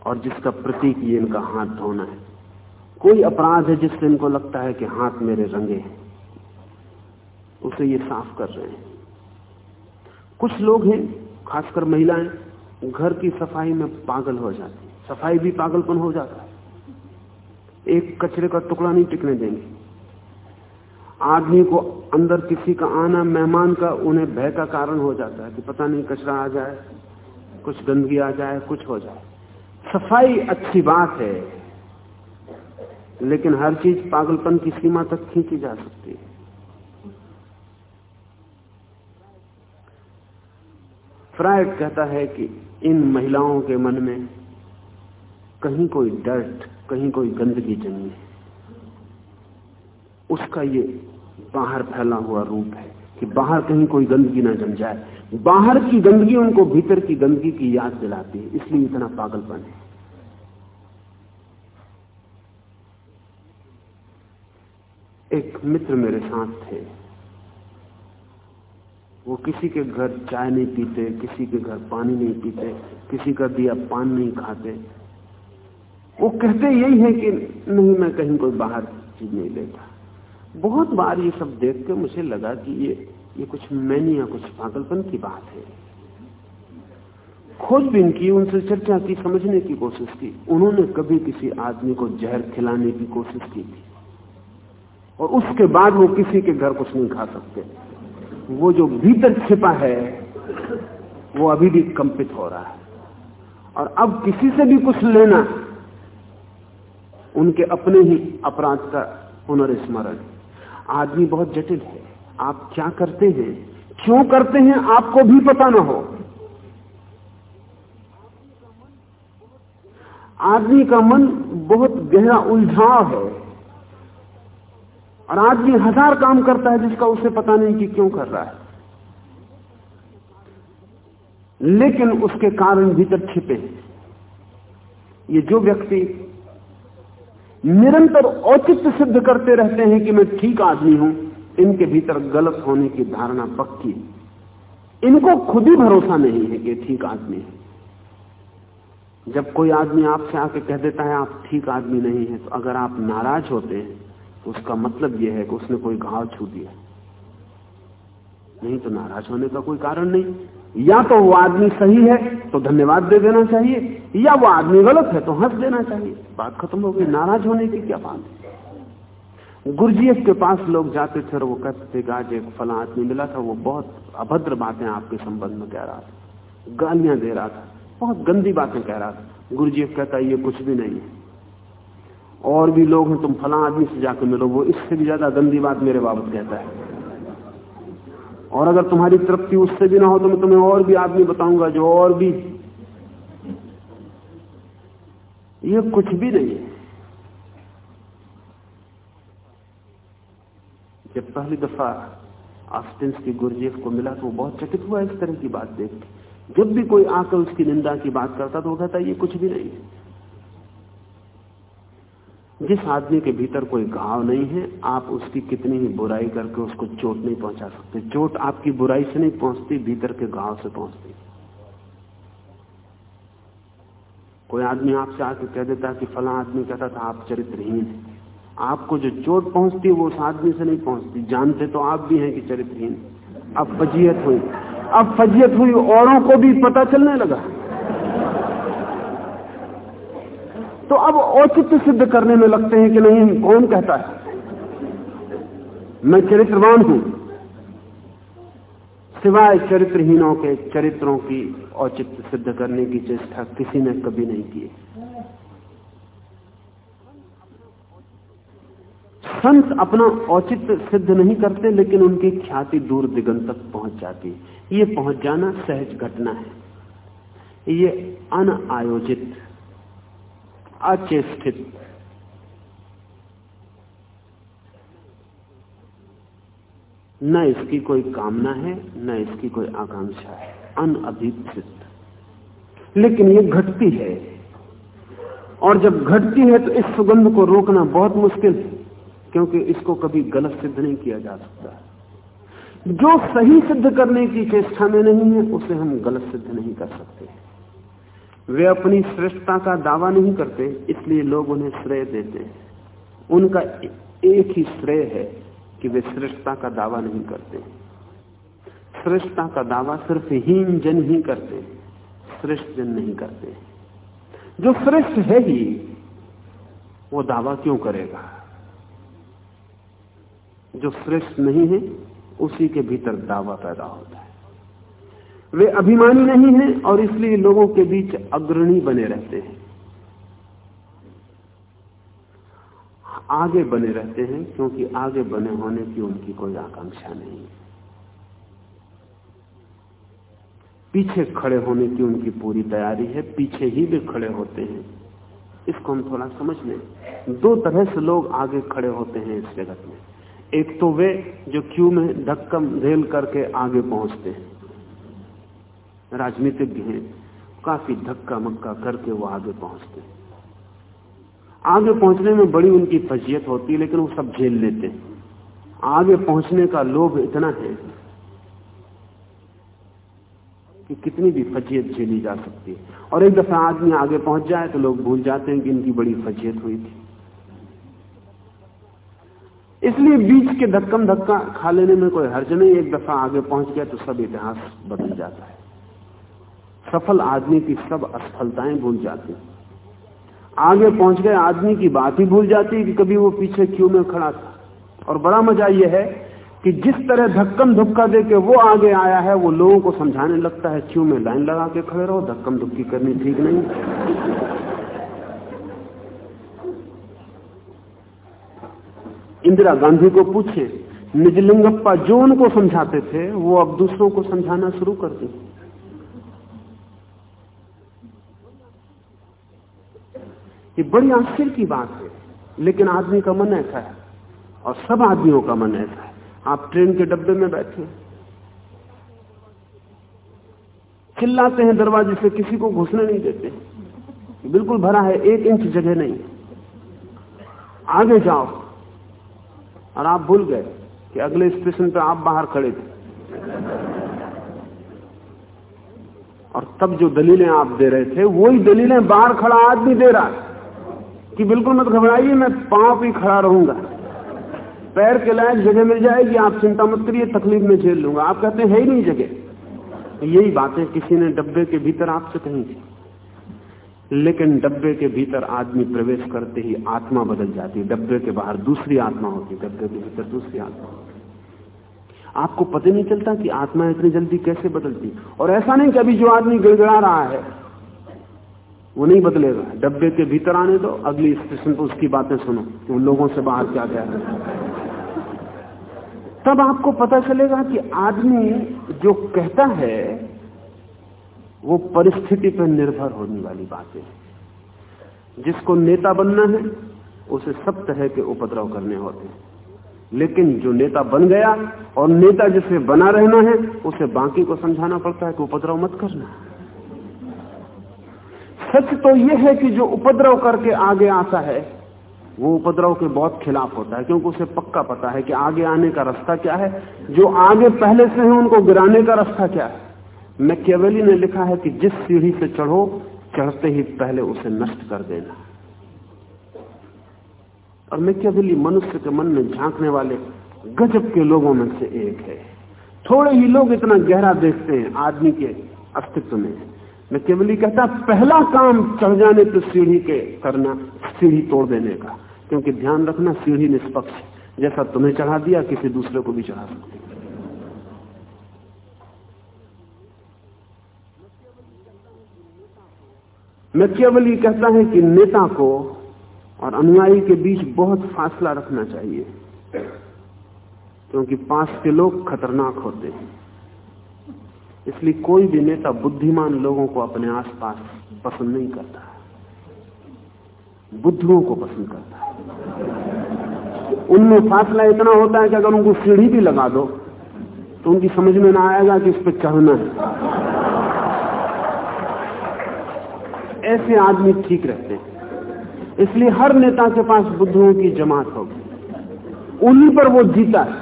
और जिसका प्रतीक ये इनका हाथ धोना है। कोई अपराध है जिससे इनको लगता है कि हाथ मेरे रंगे हैं। उसे ये साफ़ कर रहे हैं। कुछ लोग हैं, खासकर महिलाएँ, घर की सफ़ाई में पागल हो जाती सफ़ाई भी पागलपन हो जाता है। एक कचरे का टुकड़ा नहीं टिकने देंगे। आदमी को अंदर किसी का आना, मेहमान का, उन्हें भय का कारण हो जाता है कि पता नहीं कचरा आ जाए, कुछ गंदगी आ जाए, कुछ हो जाए। सफ़ाई अच्छी बात है, लेकिन हर चीज़ पागलपन की सीमा तक खींची जा सकती है। फ्राइड कहता है कि इन महिलाओं के मन में कहीं कोई डर्ट, कहीं कोई गंदगी जमी है। उसका ये बाहर फैला हुआ रूप है कि बाहर कहीं कोई गंदगी ना जम जाए। बाहर की गंदगी उनको, भीतर की गंदगी की याद दिलाती है। इसलिए इतना पागलपन है। एक मित्र मेरे साथ थे। वो किसी के घर चाय नहीं पीते, किसी के घर पानी नहीं पीते, किसी का दिया पान नहीं खाते। वो कहते यही है कि नहीं, मैं कहीं कोई बाहर चीज़ नहीं लेता। बहुत बार ये सब देख के मुझे लगा कि ये ये कुछ मैनी या कुछ पागलपन की बात है। खोजबीन की, उनसे चर्चा की, समझने की कोशिश की। उन्होंने कभी किसी आदमी को जहर खिलाने की कोशिश की थी। और उसके बाद वो किसी के घर कुछ नहीं खा सकते। वो जो भीतर छिपा है, वो अभी भी कंपित हो रहा है। और अब किसी से भी कुछ लेना, उनके अपने ही अपराध का पुनर्स्मरण। आदमी बहुत जटिल है। आप क्या करते हैं? क्यों करते हैं? आपको भी पता ना हो। आदमी का मन बहुत गहरा उलझाव है। और आदमी हज़ार काम करता है जिसका उसे पता नहीं कि क्यों कर रहा है। लेकिन उसके कारण भीतर छिपे हैं। ये जो व्यक्ति निरंतर औचित्य सिद्ध करते रहते हैं कि मैं ठीक आदमी हूँ। इनके भीतर गलत होने की धारणा पक्की। इनको खुद ही भरोसा नहीं है कि ठीक आदमी है। जब कोई आदमी आपसे आके कह देता है, आप ठीक आदमी नहीं है तो अगर आप नाराज़ होते हैं तो उसका मतलब यह है कि उसने कोई घाव छू दिया। नहीं तो नाराज़ होने का कोई कारण नहीं। या तो वो आदमी सही है तो धन्यवाद दे देना चाहिए, या वो आदमी गलत है तो हंस देना चाहिए। बात खत्म हो गई, नाराज़ होने की क्या बात है? गुरुजीएफ के पास लोग जाते थे और वो कहते थे आज एक फला आदमी मिला था, वो बहुत अभद्र बातें आपके संबंध में कह रहा था, गालियाँ दे रहा था, बहुत गंदी बातें कह रहा था। गुरुजी कहता, ये कुछ भी नहीं है। और भी लोग हैं, तुम फला आदमी से जाकर मिलो, वो इससे भी ज़्यादा गंदी बात मेरे बाबत कहता है। और अगर तुम्हारी तृप्ति उससे भी ना हो तो मैं तुम्हें और भी आदमी बताऊँगा जो और भी। ये कुछ भी नहीं है। जब पहली दफ़ा ऑस्टिन्स की गुरजेफ को मिला तो वो बहुत चकित हुआ इस तरह की बात देख जब भी कोई आकर उसकी निंदा की बात करता तो वो कहता, ये कुछ भी नहीं है। जिस आदमी के भीतर कोई घाव नहीं है, आप उसकी कितनी ही बुराई करके उसको चोट नहीं पहुँचा सकते। चोट आपकी बुराई से नहीं पहुँचती, भीतर के घाव से पहुँचती। कोई आदमी आपसे आके कह देता कि फला आदमी कहता था, आप चरित्रहीन है। आपको जो चोट पहुँचती है, वो उस आदमी से नहीं पहुँचती। जानते तो आप भी हैं कि चरित्रहीन। अब फजीयत हुई। अब फजीयत हुई, औरों को भी पता चलने लगा। तो अब औचित्य सिद्ध करने में लगते हैं कि नहीं, कौन कहता है? मैं चरित्रवान हूँ। सिवाय चरित्रहीनों के, चरित्रों की औचित्य सिद्ध करने की चेष्टा किसी ने कभी नहीं की। संत अपना औचित्य सिद्ध नहीं करते, लेकिन उनकी ख्याति दूर दिगंत तक पहुँच जाती ये पहुँच जाना सहज घटना है। ये अनायोजित अचेष्टित न इसकी कोई कामना है, न इसकी कोई आकांक्षा है। अनअभीप्सित। लेकिन ये घटती है। और जब घटती है तो इस सुगंध को रोकना बहुत मुश्किल है, क्योंकि इसको कभी गलत सिद्ध नहीं किया जा सकता। जो सही सिद्ध करने की चेष्टा में नहीं है, उसे हम गलत सिद्ध नहीं कर सकते। वे अपनी श्रेष्ठता का दावा नहीं करते, इसलिए लोग उन्हें श्रेय देते हैं। उनका एक ही श्रेय है कि वे श्रेष्ठता का दावा नहीं करते। श्रेष्ठता का दावा सिर्फ़ हीन जन ही करते, श्रेष्ठ जन नहीं करते। जो श्रेष्ठ है ही, वो दावा क्यों करेगा? जो श्रेष्ठ नहीं है, उसी के भीतर दावा पैदा होता है। वे अभिमानी नहीं हैं और इसलिए लोगों के बीच अग्रणी बने रहते हैं। आगे बने रहते हैं क्योंकि आगे बने होने की उनकी कोई आकांक्षा नहीं पीछे खड़े होने की उनकी पूरी तैयारी है, पीछे ही वे खड़े होते हैं। इसको हम थोड़ा समझ लें। दो तरह से लोग आगे खड़े होते हैं इस जगत में। एक तो वे जो क्यू में धक्कम रेल करके आगे पहुँचते हैं। राजनीतिज्ञ हैं, काफ़ी धक्का मक्का करके वो आगे पहुँचते हैं। आगे पहुँचने में बड़ी उनकी फजियत होती है, लेकिन वो सब झेल लेते हैं। आगे पहुँचने का लोभ इतना है कि कितनी भी फजियत झेली जा सकती है। और एक दफ़ा आदमी आगे पहुँच जाए तो लोग भूल जाते हैं कि इनकी बड़ी फजियत हुई थी। इसलिए बीच के धक्कम धक्का खा लेने में कोई हर्ज नहीं, एक दफ़ा आगे पहुँच गया तो सब इतिहास बदल जाता है। सफल आदमी की सब असफलताएँ भूल जाती। आगे पहुँच गए, आदमी की बात ही भूल जाती कि कभी वो पीछे क्यों में खड़ा था। और बड़ा मज़ा यह है कि जिस तरह धक्कम धुक्का दे के वो आगे आया है, वो लोगों को समझाने लगता है, क्यों में लाइन लगा के खड़े रहो? धक्कम धुक्की करनी ठीक नहीं। इंदिरा गांधी को पूछे, निजलिंगप्पा जो उनको समझाते थे, वो अब दूसरों को समझाना शुरू कर दी। ये बड़ी आश्चर्य की बात है, लेकिन आदमी का मन ऐसा है और सब आदमियों का मन ऐसा है। आप ट्रेन के डब्बे में बैठे चिल्लाते हैं दरवाजे से, किसी को घुसने नहीं देते। बिल्कुल भरा है, एक इंच जगह नहीं। आगे जाओ। और आप भूल गए कि अगले स्टेशन पे आप बाहर खड़े थे। और तब जो दलीलें आप दे रहे थे, वही दलीलें बाहर खड़ा आदमी दे रहा है। कि बिल्कुल मत घबराइए, मैं पाँव ही खड़ा रहूँगा। पैर के लायक जगह मिल जाएगी, आप चिंता मत करिए, तकलीफ़ में झेल लूँगा। आप कहते हैं, ही नहीं जगह। यही बातें किसी ने डब्बे के भीतर आपसे कही थी। लेकिन डब्बे के भीतर आदमी प्रवेश करते ही आत्मा बदल जाती है। डब्बे के बाहर दूसरी आत्मा होती है, डब्बे के भीतर दूसरी आत्मा होती आपको पता नहीं चलता कि आत्मा इतनी जल्दी कैसे बदलती और ऐसा नहीं कि अभी जो आदमी गिड़गिड़ा रहा है वो नहीं बदलेगा। डब्बे के भीतर आने दो, अगली स्टेशन पर उसकी बातें सुनो। उन लोगों से बाहर क्या क्या है तब आपको पता चलेगा कि आदमी जो कहता है, वो परिस्थिति पर निर्भर होने वाली बात है। जिसको नेता बनना है, उसे सब तरह के उपद्रव करने होते हैं। लेकिन जो नेता बन गया और नेता जिसे बना रहना है, उसे बाकी को समझाना पड़ता है कि उपद्रव मत करना। सच तो यह है कि जो उपद्रव करके आगे आता है, वो उपद्रव के बहुत खिलाफ होता है, क्योंकि उसे पक्का पता है कि आगे आने का रास्ता क्या है, जो आगे पहले से है, उनको गिराने का रास्ता क्या है। मैकेवेली ने लिखा है कि जिस सीढ़ी से चढ़ो, चढ़ते ही पहले उसे नष्ट कर देना। और मैकेवेली मनुष्य के मन में झांकने वाले गजब के लोगों में से एक है। थोड़े ही लोग इतना गहरा देखते हैं, आदमी के अस्तित्व में। मैकेवेली कहता, पहला काम चढ़ जाने तो सीढ़ी के करना, सीढ़ी तोड़ देने का। क्योंकि ध्यान रखना, सीढ़ी निष्पक्ष जैसा तुम्हें चढ़ा दिया, किसी दूसरे को भी चढ़ा सकते मैं केवल ये कहता है कि नेता को और अनुयायी के बीच बहुत फासला रखना चाहिए। क्योंकि पास के लोग खतरनाक होते हैं। इसलिए कोई भी नेता बुद्धिमान लोगों को अपने आसपास पसंद नहीं करता। बुद्धुओं को पसंद करता। है उनमें फासला इतना होता है कि अगर उनको सीढ़ी भी लगा दो तो उनकी समझ में ना आएगा कि इस पर चढ़ना है। ऐसे आदमी ठीक रहते हैं। इसलिए हर नेता के पास बुद्धुओं की जमात होगी। उन्हीं पर वो जीता है।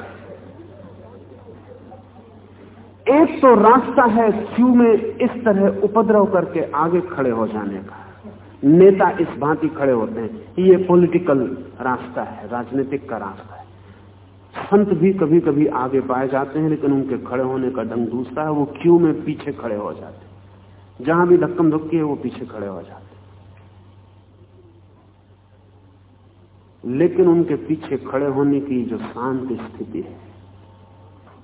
एक तो रास्ता है क्यू में इस तरह उपद्रव करके आगे खड़े हो जाने का। नेता इस भांति खड़े होते हैं। ये पॉलिटिकल रास्ता है, राजनीतिक का रास्ता है। संत भी कभी कभी आगे पाए जाते हैं, लेकिन उनके खड़े होने का ढंग दूसरा है, वो क्यू में पीछे खड़े हो जाते हैं? जहाँ भी धक्कम धुक्की है, वो पीछे खड़े हो जाते लेकिन उनके पीछे खड़े होने की जो शांत स्थिति है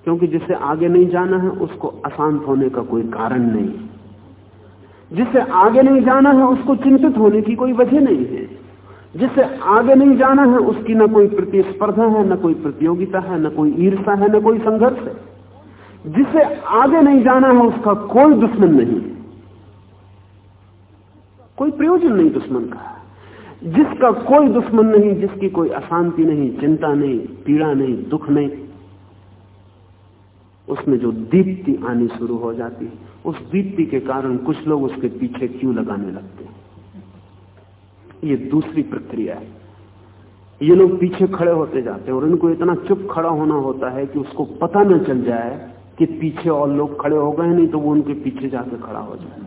क्योंकि जिसे आगे नहीं जाना है, उसको अशांत होने का कोई कारण नहीं। जिसे आगे नहीं जाना है, उसको चिंतित होने की कोई वजह नहीं है। जिसे आगे नहीं जाना है, उसकी न कोई प्रतिस्पर्धा है, ना कोई प्रतियोगिता है, न कोई ईर्षा है, न कोई संघर्ष है। जिसे आगे नहीं जाना है, उसका कोई दुश्मन नहीं कोई प्रयोजन नहीं दुश्मन का। जिसका कोई दुश्मन नहीं, जिसकी कोई अशांति नहीं, चिंता नहीं, पीड़ा नहीं, दुख नहीं उसमें जो दीप्ति आनी शुरू हो जाती है, उस दीप्ति के कारण कुछ लोग उसके पीछे क्यों लगाने लगते हैं? ये दूसरी प्रक्रिया है। ये लोग पीछे खड़े होते जाते हैं और इनको इतना चुप खड़ा होना होता है कि उसको पता न चल जाए कि पीछे और लोग खड़े हो गए नहीं तो वो उनके पीछे जाकर खड़ा हो जाए।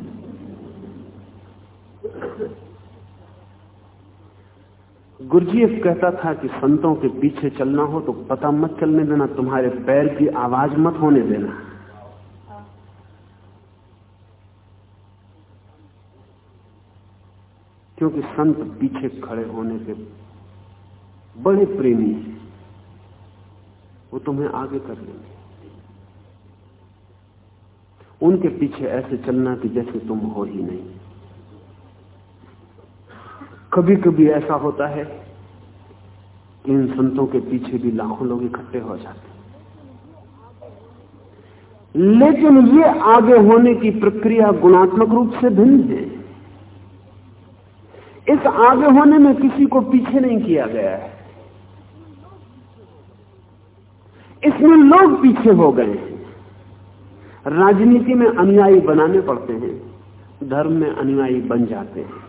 गुरजीएफ कहता था कि संतों के पीछे चलना हो तो पता मत चलने देना, तुम्हारे पैर की आवाज़ मत होने देना। क्योंकि संत पीछे खड़े होने के बड़े प्रेमी हैं। वो तुम्हें आगे कर लेंगे। उनके पीछे ऐसे चलना कि जैसे तुम हो ही नहीं। कभी कभी ऐसा होता है कि इन संतों के पीछे भी लाखों लोग इकट्ठे हो जाते लेकिन ये आगे होने की प्रक्रिया गुणात्मक रूप से भिन्न है। इस आगे होने में किसी को पीछे नहीं किया गया है। इसमें लोग पीछे हो गए हैं। राजनीति में अनुयायी बनाने पड़ते हैं, धर्म में अनुयायी बन जाते हैं।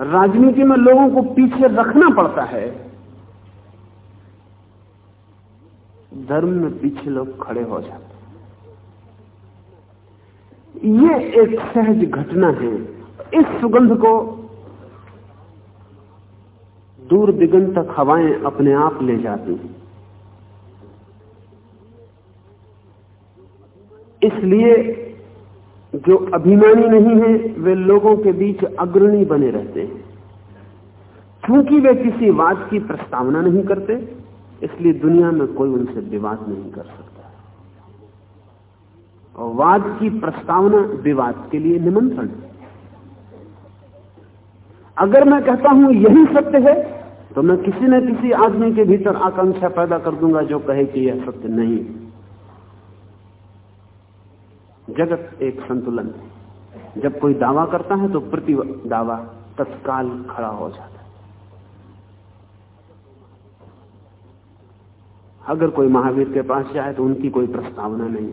राजनीति में लोगों को पीछे रखना पड़ता है। धर्म में पीछे लोग खड़े हो जाते ये एक सहज घटना है। इस सुगंध को दूर दिगंत तक हवाएँ अपने आप ले जाती हैं। इसलिए जो अभिमानी नहीं है, वे लोगों के बीच अग्रणी बने रहते हैं। क्योंकि वे किसी वाद की प्रस्तावना नहीं करते, इसलिए दुनिया में कोई उनसे विवाद नहीं कर सकता। और वाद की प्रस्तावना विवाद के लिए निमंत्रण अगर मैं कहता हूँ यही सत्य है तो मैं किसी न किसी आदमी के भीतर आकांक्षा पैदा कर दूँगा जो कहे कि यह सत्य नहीं जगत एक संतुलन है। जब कोई दावा करता है तो प्रति दावा तत्काल खड़ा हो जाता है। अगर कोई महावीर के पास जाए तो उनकी कोई प्रस्तावना नहीं।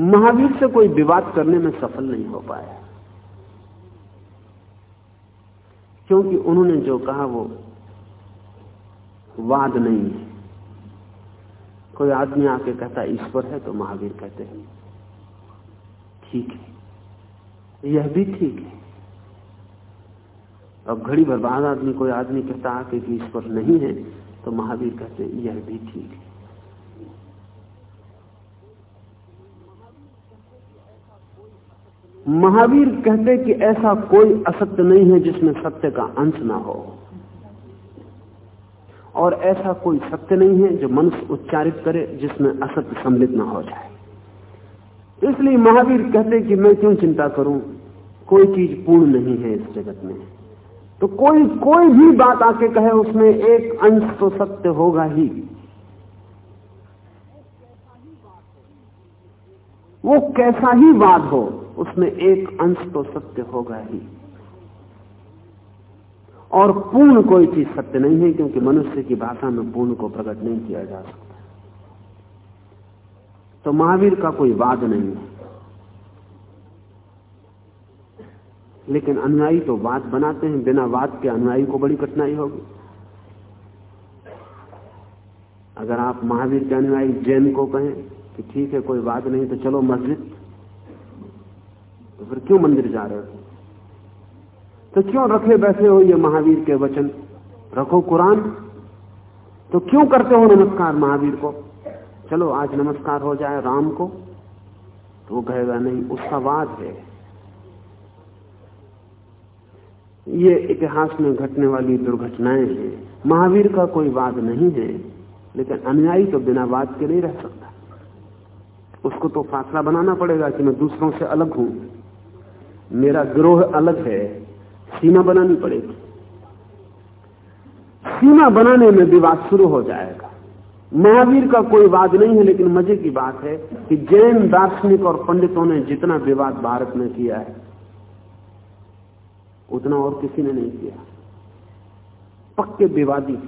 महावीर से कोई विवाद करने में सफल नहीं हो पाया। क्योंकि उन्होंने जो कहा, वो वाद नहीं है। कोई आदमी आके कहता ईश्वर है तो महावीर कहते हैं। ठीक है। यह भी ठीक है। अब घड़ी भर बाद आदमी, कोई आदमी कहता आके कि ईश्वर नहीं है तो महावीर कहते हैं, यह भी ठीक है। महावीर कहते कि ऐसा कोई असत्य नहीं है जिसमें सत्य का अंश ना हो। और ऐसा कोई सत्य नहीं है जो मनुष्य उच्चारित करे जिसमें असत्य सम्मिलित ना हो जाए। इसलिए महावीर कहते कि मैं क्यों चिंता करूँ? कोई चीज़ पूर्ण नहीं है इस जगत में। तो कोई कोई भी बात आके कहे उसमें एक अंश तो सत्य होगा ही। वो कैसा ही बात हो, उसमें एक अंश तो सत्य होगा ही। और पूर्ण कोई चीज़ सत्य नहीं है, क्योंकि मनुष्य की भाषा में पूर्ण को प्रकट नहीं किया जा सकता। तो महावीर का कोई वाद नहीं है। लेकिन अनुयायी तो वाद बनाते हैं, बिना वाद के अनुयायी को बड़ी कठिनाई होगी। अगर आप महावीर के अनुयायी जैन को कहें कि ठीक है, कोई वाद नहीं तो चलो मस्जिद। तो फिर क्यों मंदिर जा रहे हो? तो क्यों रखे बैठे हो ये महावीर के वचन? रखो कुरान। तो क्यों करते हो नमस्कार महावीर को? चलो, आज नमस्कार हो जाए राम को। तो वो कहेगा, नहीं, उसका वाद है। ये इतिहास में घटने वाली दुर्घटनाएँ हैं। महावीर का कोई वाद नहीं है, लेकिन अनुयायी तो बिना वाद के नहीं रह सकता। उसको तो फासला बनाना पड़ेगा कि मैं दूसरों से अलग हूँ। मेरा ग्रोह अलग है। सीमा बनानी पड़ेगी। सीमा बनाने में विवाद शुरू हो जाएगा। महावीर का कोई वाद नहीं है, लेकिन मज़े की बात है कि जैन दार्शनिक और पंडितों ने जितना विवाद भारत में किया है, उतना और किसी ने नहीं किया। पक्के विवादी।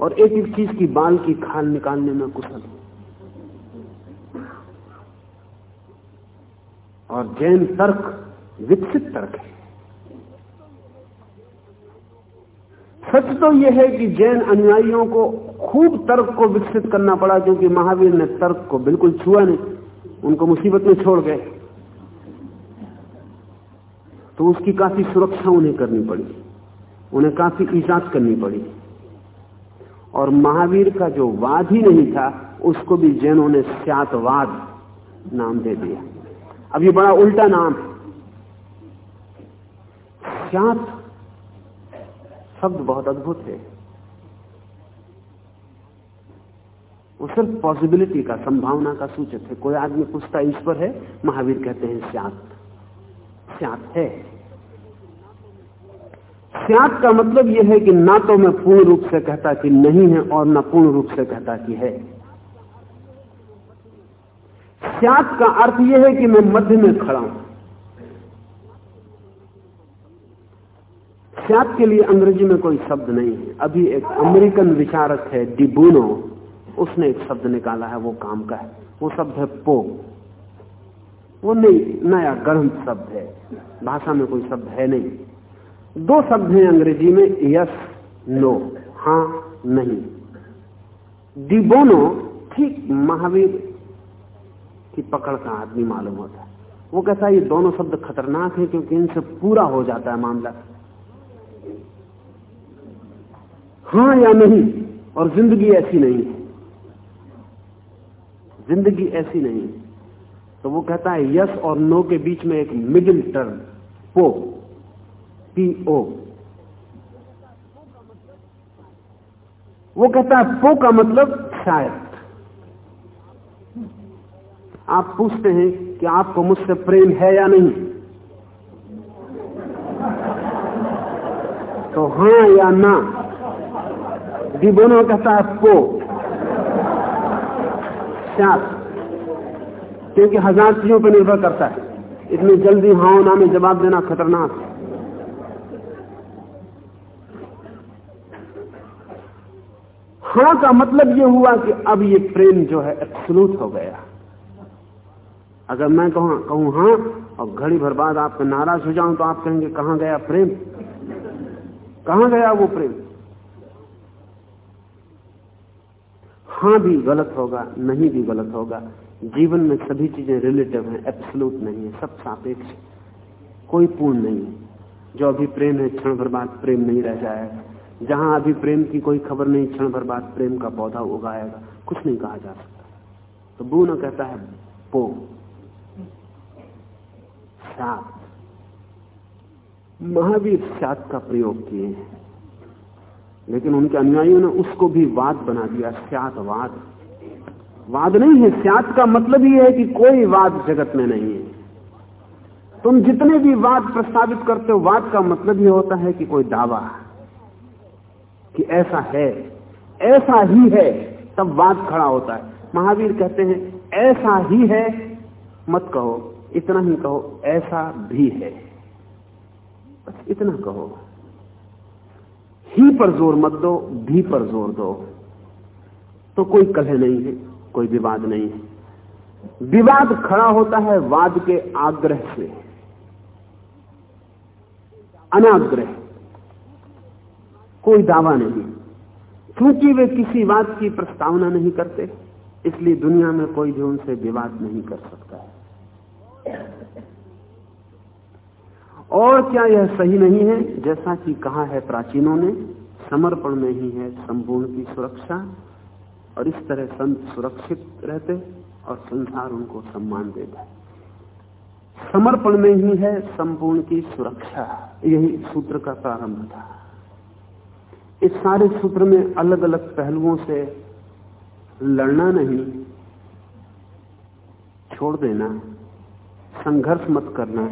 और एक एक चीज़ की बाल की खाल निकालने में कुशल। और जैन तर्क विकसित तर्क है। सच तो यह है कि जैन अनुयायियों को खूब तर्क को विकसित करना पड़ा, क्योंकि महावीर ने तर्क को बिल्कुल छुआ नहीं। उनको मुसीबत में छोड़ गए। तो उसकी काफ़ी सुरक्षा उन्हें करनी पड़ी। उन्हें काफ़ी ईजाद करनी पड़ी। और महावीर का जो वाद ही नहीं था, उसको भी जैनों ने स्यातवाद नाम दे दिया। अब ये बड़ा उल्टा नाम स्यात शब्द बहुत अद्भुत है। वो सिर्फ़ पॉसिबिलिटी का, संभावना का सूचक है। कोई आदमी पूछता ईश्वर है? महावीर कहते हैं, स्यात। स्यात है। स्यात का मतलब यह है कि ना तो मैं पूर्ण रूप से कहता कि नहीं है और ना पूर्ण रूप से कहता कि है। स्यात का अर्थ यह है कि मैं मध्य में खड़ा हूँ। स्यात के लिए अंग्रेज़ी में कोई शब्द नहीं है। अभी एक अमेरिकन विचारक है, डिबूनो। उसने एक शब्द निकाला है, वो काम का है। वो शब्द है पो। वो नहीं, नया गढ़ शब्द है। भाषा में कोई शब्द है नहीं। दो शब्द हैं अंग्रेज़ी में, यस, नो। हाँ, नहीं। डिबोनो ठीक महावीर की पकड़ का आदमी मालूम होता है। वो कहता है, ये दोनों शब्द खतरनाक है क्योंकि इनसे पूरा हो जाता है मामला। हाँ या नहीं? और ज़िंदगी ऐसी नहीं है। ज़िंदगी ऐसी नहीं है। तो वो कहता है, यस और नो के बीच में एक मिडिल टर्म पो, पी ओ। वो कहता है, पो का मतलब शायद। आप पूछते हैं कि आपको मुझसे प्रेम है या नहीं? तो हाँ या ना? दी कहता है पो सात क्योंकि हज़ार चीज़ों पर निर्भर करता है इतनी जल्दी हाँ ना में जवाब देना खतरनाक है हाँ का मतलब यह हुआ कि अब ये प्रेम जो है एक्सलूट हो गया अगर मैं कहूँ कहूँ हाँ और घड़ी भर बाद आपसे नाराज़ हो जाऊँ तो आप कहेंगे कहाँ गया प्रेम कहाँ गया वो प्रेम हाँ भी गलत होगा, नहीं भी गलत होगा। जीवन में सभी चीज़ें रिलेटिव हैं एब्सोल्यूट नहीं है, सब सापेक्ष कोई पूर्ण नहीं है। जो अभी प्रेम है, क्षण भर बाद प्रेम नहीं रह जाएगा। जहाँ अभी प्रेम की कोई खबर नहीं, क्षण भर बाद प्रेम का पौधा उगाएगा। कुछ नहीं कहा जा सकता। तो बू न कहता है, पो, सात। महावीर सात का प्रयोग किए हैं। लेकिन उनके अनुयायियों ने उसको भी वाद बना दिया, स्यात वाद। वाद नहीं है, स्यात का मतलब ही है कि कोई वाद जगत में नहीं है। तुम जितने भी वाद प्रस्तावित करते हो, वाद का मतलब ही होता है कि कोई दावा कि ऐसा है, ऐसा ही है, तब वाद खड़ा होता है। महावीर कहते हैं, ऐसा ही है, मत कहो, इतना ही कहो, ऐसा भी है। बस इतना कहो। ही पर ज़ोर मत दो, भी पर ज़ोर दो। तो कोई कलह नहीं है, कोई विवाद नहीं है। विवाद खड़ा होता है वाद के आग्रह से। अनाग्रह। कोई दावा नहीं। क्योंकि वे किसी बात की प्रस्तावना नहीं करते, इसलिए दुनिया में कोई भी उनसे विवाद नहीं कर सकता है। और क्या यह सही नहीं है? जैसा कि कहा है प्राचीनों ने, समर्पण में ही है संपूर्ण की सुरक्षा, और इस तरह संत सुरक्षित रहते और संसार उनको सम्मान देता। है समर्पण में ही है संपूर्ण की सुरक्षा, यही सूत्र का प्रारंभ था। इस सारे सूत्र में अलग अलग पहलुओं से लड़ना नहीं, छोड़ देना, संघर्ष मत करना।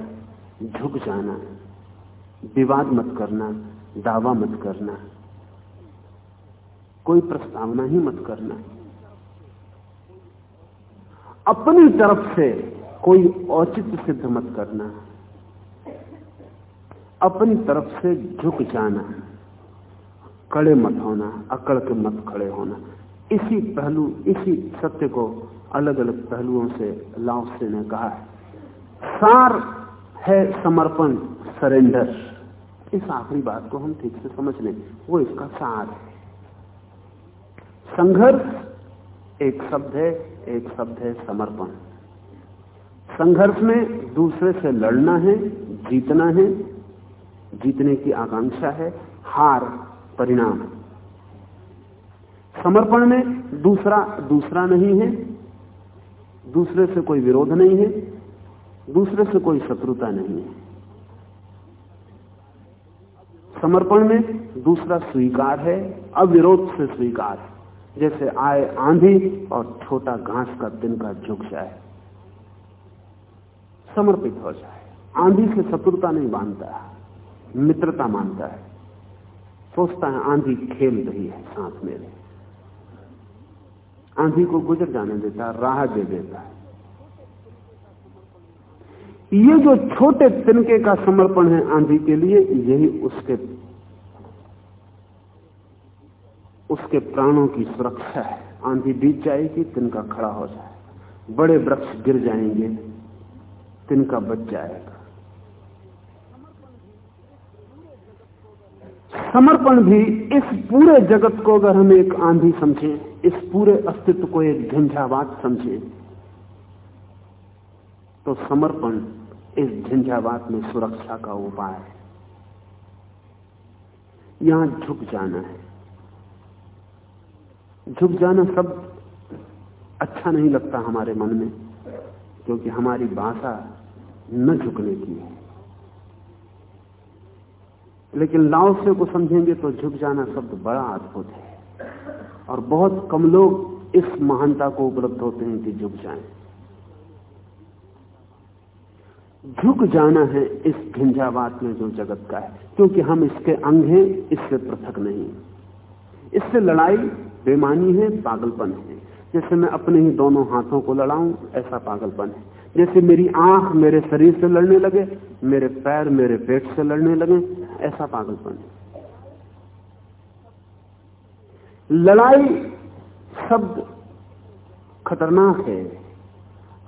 झुक जाना, विवाद मत करना, दावा मत करना, कोई प्रस्तावना ही मत करना। अपनी तरफ़ से कोई औचित्य सिद्ध मत करना, अपनी तरफ़ से झुक जाना, कड़े मत होना, अकड़ के मत खड़े होना। इसी पहलू, इसी सत्य को अलग अलग पहलुओं से लाओसे ने कहा है। सार है समर्पण सरेंडर इस आखिरी बात को हम ठीक से समझ लें। वो इसका सार है। संघर्ष एक शब्द है, एक शब्द है समर्पण। संघर्ष में दूसरे से लड़ना है, जीतना है, जीतने की आकांक्षा है, हार परिणाम। समर्पण में दूसरा दूसरा नहीं है, दूसरे से कोई विरोध नहीं है दूसरे से कोई शत्रुता नहीं है। समर्पण में दूसरा स्वीकार है, अविरोध से स्वीकार जैसे आए आंधी और छोटा घास का दिन का झुक जाए, समर्पित हो जाए। आंधी से शत्रुता नहीं बांधता मित्रता मानता है। सोचता है आंधी खेल रही है साथ मेरे। आंधी को गुजर जाने देता, राह दे देता है। ये जो छोटे तिनके का समर्पण है आंधी के लिए, यही उसके उसके प्राणों की सुरक्षा है। आंधी बीत जाएगी, तिनका खड़ा हो जाए बड़े वृक्ष गिर जाएँगे, तिनका बच जाएगा। समर्पण भी इस पूरे जगत को अगर हम एक आंधी समझें, इस पूरे अस्तित्व को एक झंझावात समझें तो समर्पण इस झंझावात में सुरक्षा का उपाय है। यहाँ झुक जाना है। झुक जाना सब अच्छा नहीं लगता हमारे मन में, क्योंकि हमारी भाषा न झुकने की है। लेकिन लाओ से को समझेंगे तो झुक जाना शब्द बड़ा अद्भुत है। और बहुत कम लोग इस महानता को उपलब्ध होते हैं कि झुक जाएँ। झुक जाना है इस झंझावात में जो जगत का है, क्योंकि हम इसके अंग हैं, इससे पृथक नहीं। इससे लड़ाई बेमानी है, पागलपन है। जैसे मैं अपने ही दोनों हाथों को लड़ाऊं, ऐसा पागलपन है। जैसे मेरी आँख मेरे शरीर से लड़ने लगे, मेरे पैर मेरे पेट से लड़ने लगे, ऐसा पागलपन है। लड़ाई शब्द खतरनाक है।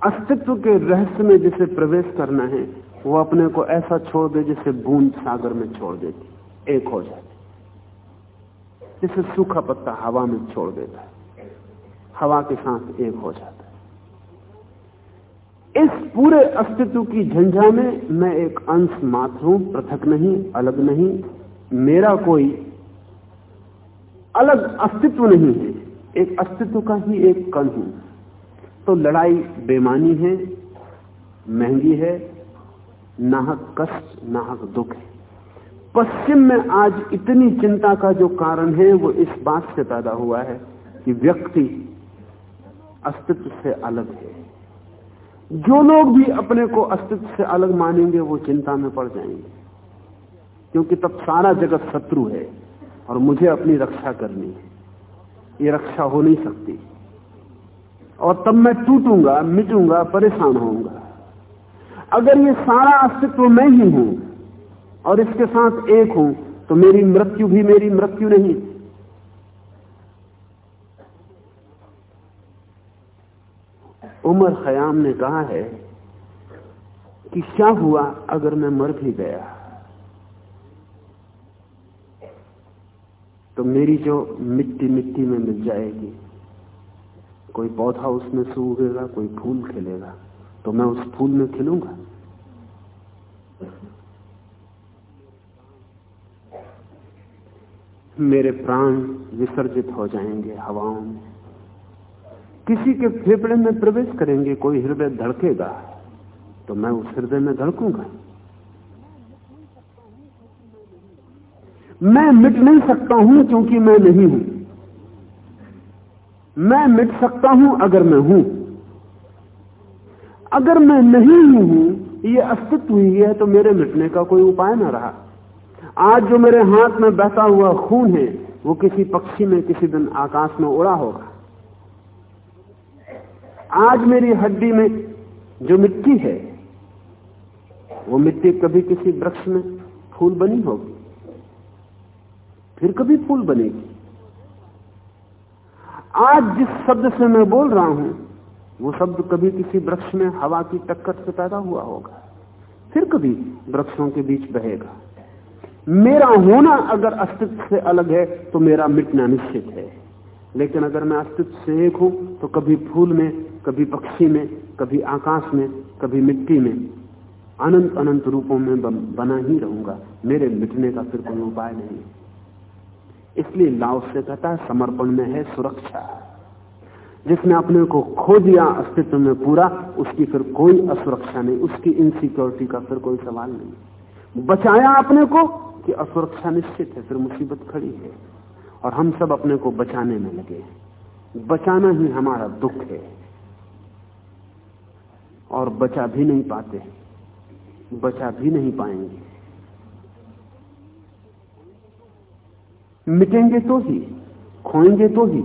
अस्तित्व के रहस्य में जिसे प्रवेश करना है, वो अपने को ऐसा छोड़ दे जिसे बूंद सागर में छोड़ देती। एक हो जाती। जिसे सूखा पत्ता हवा में छोड़ देता। हवा के साथ एक हो जाता। है इस पूरे अस्तित्व की झंझा में मैं एक अंश मात्र हूँ, पृथक नहीं, अलग नहीं, मेरा कोई अलग अस्तित्व नहीं है। एक अस्तित्व का ही एक कण हूँ। तो लड़ाई बेमानी है, महँगी है नाहक कष्ट नाहक दुख है। पश्चिम में आज इतनी चिंता का जो कारण है, वो इस बात से पैदा हुआ है कि व्यक्ति अस्तित्व से अलग है। जो लोग भी अपने को अस्तित्व से अलग मानेंगे, वो चिंता में पड़ जाएँगे। क्योंकि तब सारा जगत शत्रु है और मुझे अपनी रक्षा करनी है। ये रक्षा हो नहीं सकती। और तब मैं टूटूँगा, मिटूँगा, परेशान होऊँगा। अगर ये सारा अस्तित्व मैं ही हूँ और इसके साथ एक हूँ तो मेरी मृत्यु भी मेरी मृत्यु नहीं। उमर खयाम ने कहा है कि क्या हुआ अगर मैं मर भी गया? तो मेरी जो मिट्टी मिट्टी में मिल जाएगी। कोई पौधा उसमें से उगेगा, कोई फूल खिलेगा तो मैं उस फूल में खिलूँगा? मेरे प्राण विसर्जित हो जाएँगे हवाओं में। किसी के फेफड़े में प्रवेश करेंगे, कोई हृदय धड़केगा तो मैं उस हृदय में धड़कूँगा। मैं मिट नहीं सकता हूँ क्योंकि मैं नहीं हूँ। मैं मिट सकता हूँ अगर मैं हूँ। अगर मैं नहीं हूँ, ये अस्तित्व ही है तो मेरे मिटने का कोई उपाय ना रहा। आज जो मेरे हाथ में बहता हुआ खून है, वो किसी पक्षी में, किसी दिन आकाश में उड़ा होगा। आज मेरी हड्डी में जो मिट्टी है, वो मिट्टी कभी किसी वृक्ष में फूल बनी होगी। फिर कभी फूल बनेगी। आज जिस शब्द से मैं बोल रहा हूँ, वो शब्द कभी किसी वृक्ष में हवा की टक्कर से पैदा हुआ होगा। फिर कभी वृक्षों के बीच बहेगा। मेरा होना अगर अस्तित्व से अलग है तो मेरा मिटना निश्चित है। लेकिन अगर मैं अस्तित्व से एक हूँ तो कभी फूल में, कभी पक्षी में, कभी आकाश में, कभी मिट्टी में अनंत अनंत रूपों में बना ही रहूँगा। मेरे मिटने का फिर कोई उपाय नहीं। इसलिए लाओ से कहता है समर्पण में है सुरक्षा। जिसने अपने को खो दिया अस्तित्व में पूरा, उसकी फिर कोई असुरक्षा नहीं, उसकी इनसिक्योरिटी का फिर कोई सवाल नहीं। बचाया अपने को कि असुरक्षा निश्चित है, फिर मुसीबत खड़ी है। और हम सब अपने को बचाने में लगे बचाना ही हमारा दुख है। और बचा भी नहीं पाते बचा भी नहीं पाएँगे। मिटेंगे तो ही, खोएँगे तो ही।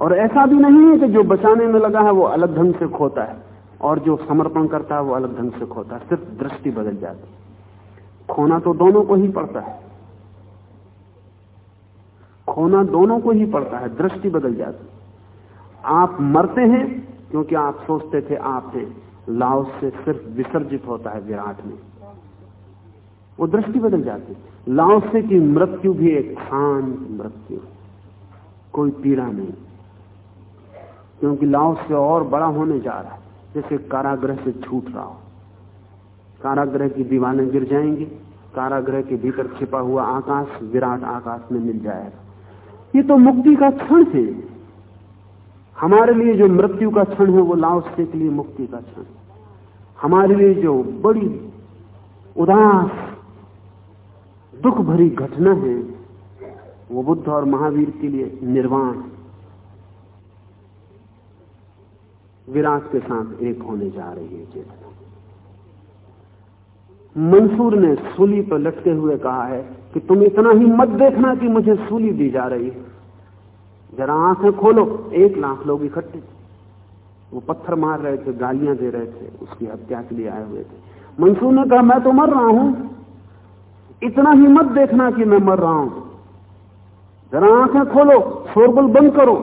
और ऐसा भी नहीं है कि जो बचाने में लगा है वो अलग ढंग से खोता है, और जो समर्पण करता है वो अलग ढंग से खोता है, सिर्फ़ दृष्टि बदल जाती खोना तो दोनों को ही पड़ता है। खोना दोनों को ही पड़ता है, दृष्टि बदल जाती आप मरते हैं, क्योंकि आप सोचते थे आप हैं लाओ से सिर्फ़ विसर्जित होता है विराट में। वो दृष्टि बदल जाती लाओ से की मृत्यु भी एक शांत मृत्यु। कोई पीड़ा नहीं। क्योंकि लाओ से और बड़ा होने जा रहा है। जैसे कारागृह से छूट रहा हो। कारागृह की दीवारें गिर जाएँगी। कारागृह के भीतर छिपा हुआ आकाश, विराट आकाश में मिल जाएगा। ये तो मुक्ति का क्षण है। हमारे लिए जो मृत्यु का क्षण है, वो लाओसे के लिए मुक्ति का क्षण हमारे लिए जो बड़ी उदास दुख भरी घटना है, वो बुद्ध और महावीर के लिए निर्वाण विराट के साथ एक होने जा रही है चेतना। मंसूर ने सूली पर लटके हुए कहा है कि तुम इतना ही मत देखना कि मुझे सूली दी जा रही है। जरा आँखें खोलो, एक लाख लोग इकट्ठे। वो पत्थर मार रहे थे, गालियाँ दे रहे थे, उसकी हत्या के लिए आए हुए थे। मंसूर ने कहा, मैं तो मर रहा हूँ। इतना ही मत देखना कि मैं मर रहा हूँ। जरा आँखें खोलो शोरगुल बंद करो।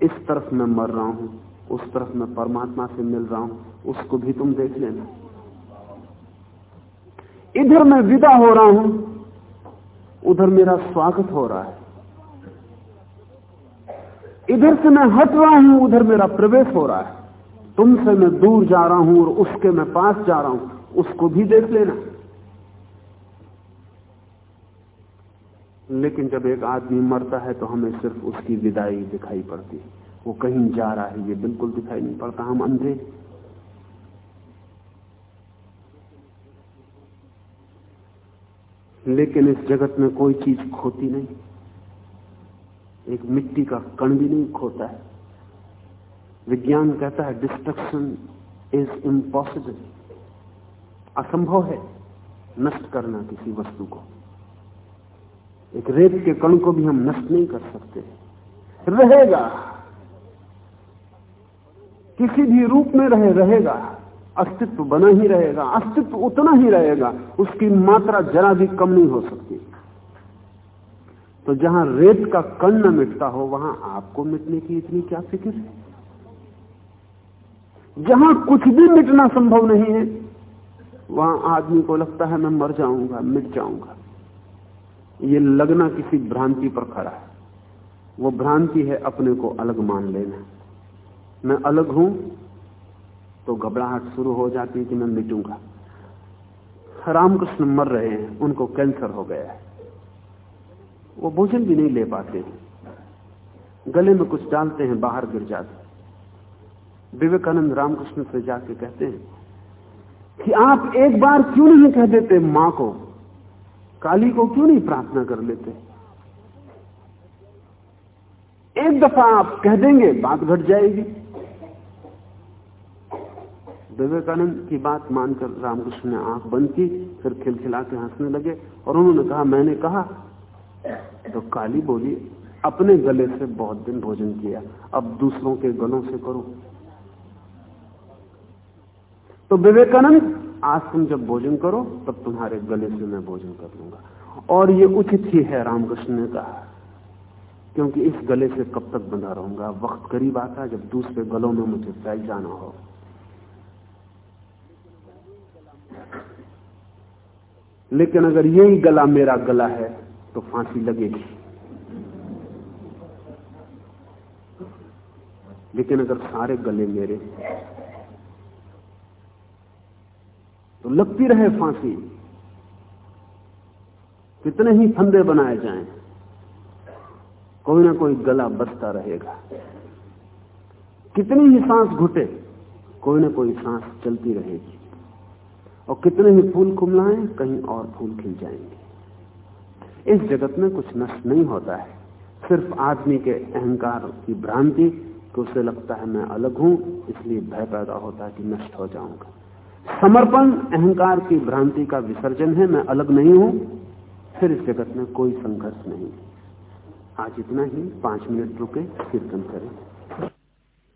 इस तरफ़ मैं मर रहा हूँ, उस तरफ़ मैं परमात्मा से मिल रहा हूँ, उसको भी तुम देख लेना। इधर मैं विदा हो रहा हूँ, उधर मेरा स्वागत हो रहा है। इधर से मैं हट रहा हूँ, उधर मेरा प्रवेश हो रहा है। तुमसे मैं दूर जा रहा हूँ और उसके मैं पास जा रहा हूँ। उसको भी देख लेना। लेकिन जब एक आदमी मरता है तो हमें सिर्फ़ उसकी विदाई दिखाई पड़ती है। वो कहीं जा रहा है, ये बिल्कुल दिखाई नहीं पड़ता, हम अंधे लेकिन इस जगत में कोई चीज़ खोती नहीं। एक मिट्टी का कण भी नहीं खोता है। विज्ञान कहता है डिस्ट्रक्शन इज़ इम्पॉसिबल असंभव है नष्ट करना किसी वस्तु को। एक रेत के कण को भी हम नष्ट नहीं कर सकते। रहेगा। किसी भी रूप में रहे, रहेगा। अस्तित्व बना ही रहेगा। अस्तित्व उतना ही रहेगा। उसकी मात्रा जरा भी कम नहीं हो सकती। तो जहाँ रेत का कण न मिटता हो, वहाँ आपको मिटने की इतनी क्या फ़िक्र है? जहाँ कुछ भी मिटना संभव नहीं है वहाँ आदमी को लगता है मैं मर जाऊँगा, मिट जाऊँगा। ये लगना किसी भ्रांति पर खड़ा है। वो भ्रांति है अपने को अलग मान लेना। मैं अलग हूँ तो घबराहट शुरू हो जाती है कि मैं मिटूँगा। रामकृष्ण मर रहे हैं, उनको कैंसर हो गया है। वो भोजन भी नहीं ले पाते। गले में कुछ डालते हैं, बाहर गिर जाते विवेकानंद रामकृष्ण से जाके कहते हैं कि आप एक बार क्यों नहीं कह देते माँ को? काली को क्यों नहीं प्रार्थना कर लेते? एक दफ़ा आप कह देंगे, बात घट जाएगी। विवेकानंद की बात मानकर रामकृष्ण ने आँख बंद की, फिर खिलखिला के हंसने लगे और उन्होंने कहा, मैंने कहा। तो काली बोली, अपने गले से बहुत दिन भोजन किया, अब दूसरों के गलों से करो। तो विवेकानंद, आज तुम जब भोजन करो, तब तुम्हारे गले से मैं भोजन कर लूँगा। और ये उचित ही है, रामकृष्ण ने कहा, क्योंकि इस गले से कब तक बंधा रहूँगा? वक्त करीब आता जब दूसरे गलों में मुझे फैल जाना हो। लेकिन अगर यही गला मेरा गला है तो फांसी लगेगी। लेकिन अगर सारे गले मेरे तो लगती रहे फांसी। कितने ही फंदे बनाए जाएँ, कोई ना कोई गला बसता रहेगा। कितनी ही सांस घुटे, कोई ना कोई सांस चलती रहेगी। और कितने ही फूल कुमलाएँ कहीं और फूल खिल जाएँगे। इस जगत में कुछ नष्ट नहीं होता है। सिर्फ़ आदमी के अहंकार की भ्रांति कि उसे लगता है मैं अलग हूँ, इसलिए भय पैदा होता है कि नष्ट हो जाऊँगा। समर्पण, अहंकार की भ्रांति का विसर्जन है, मैं अलग नहीं हूँ। फिर इस जगत में कोई संघर्ष नहीं। आज इतना ही, पाँच मिनट रुके, कीर्तन करें।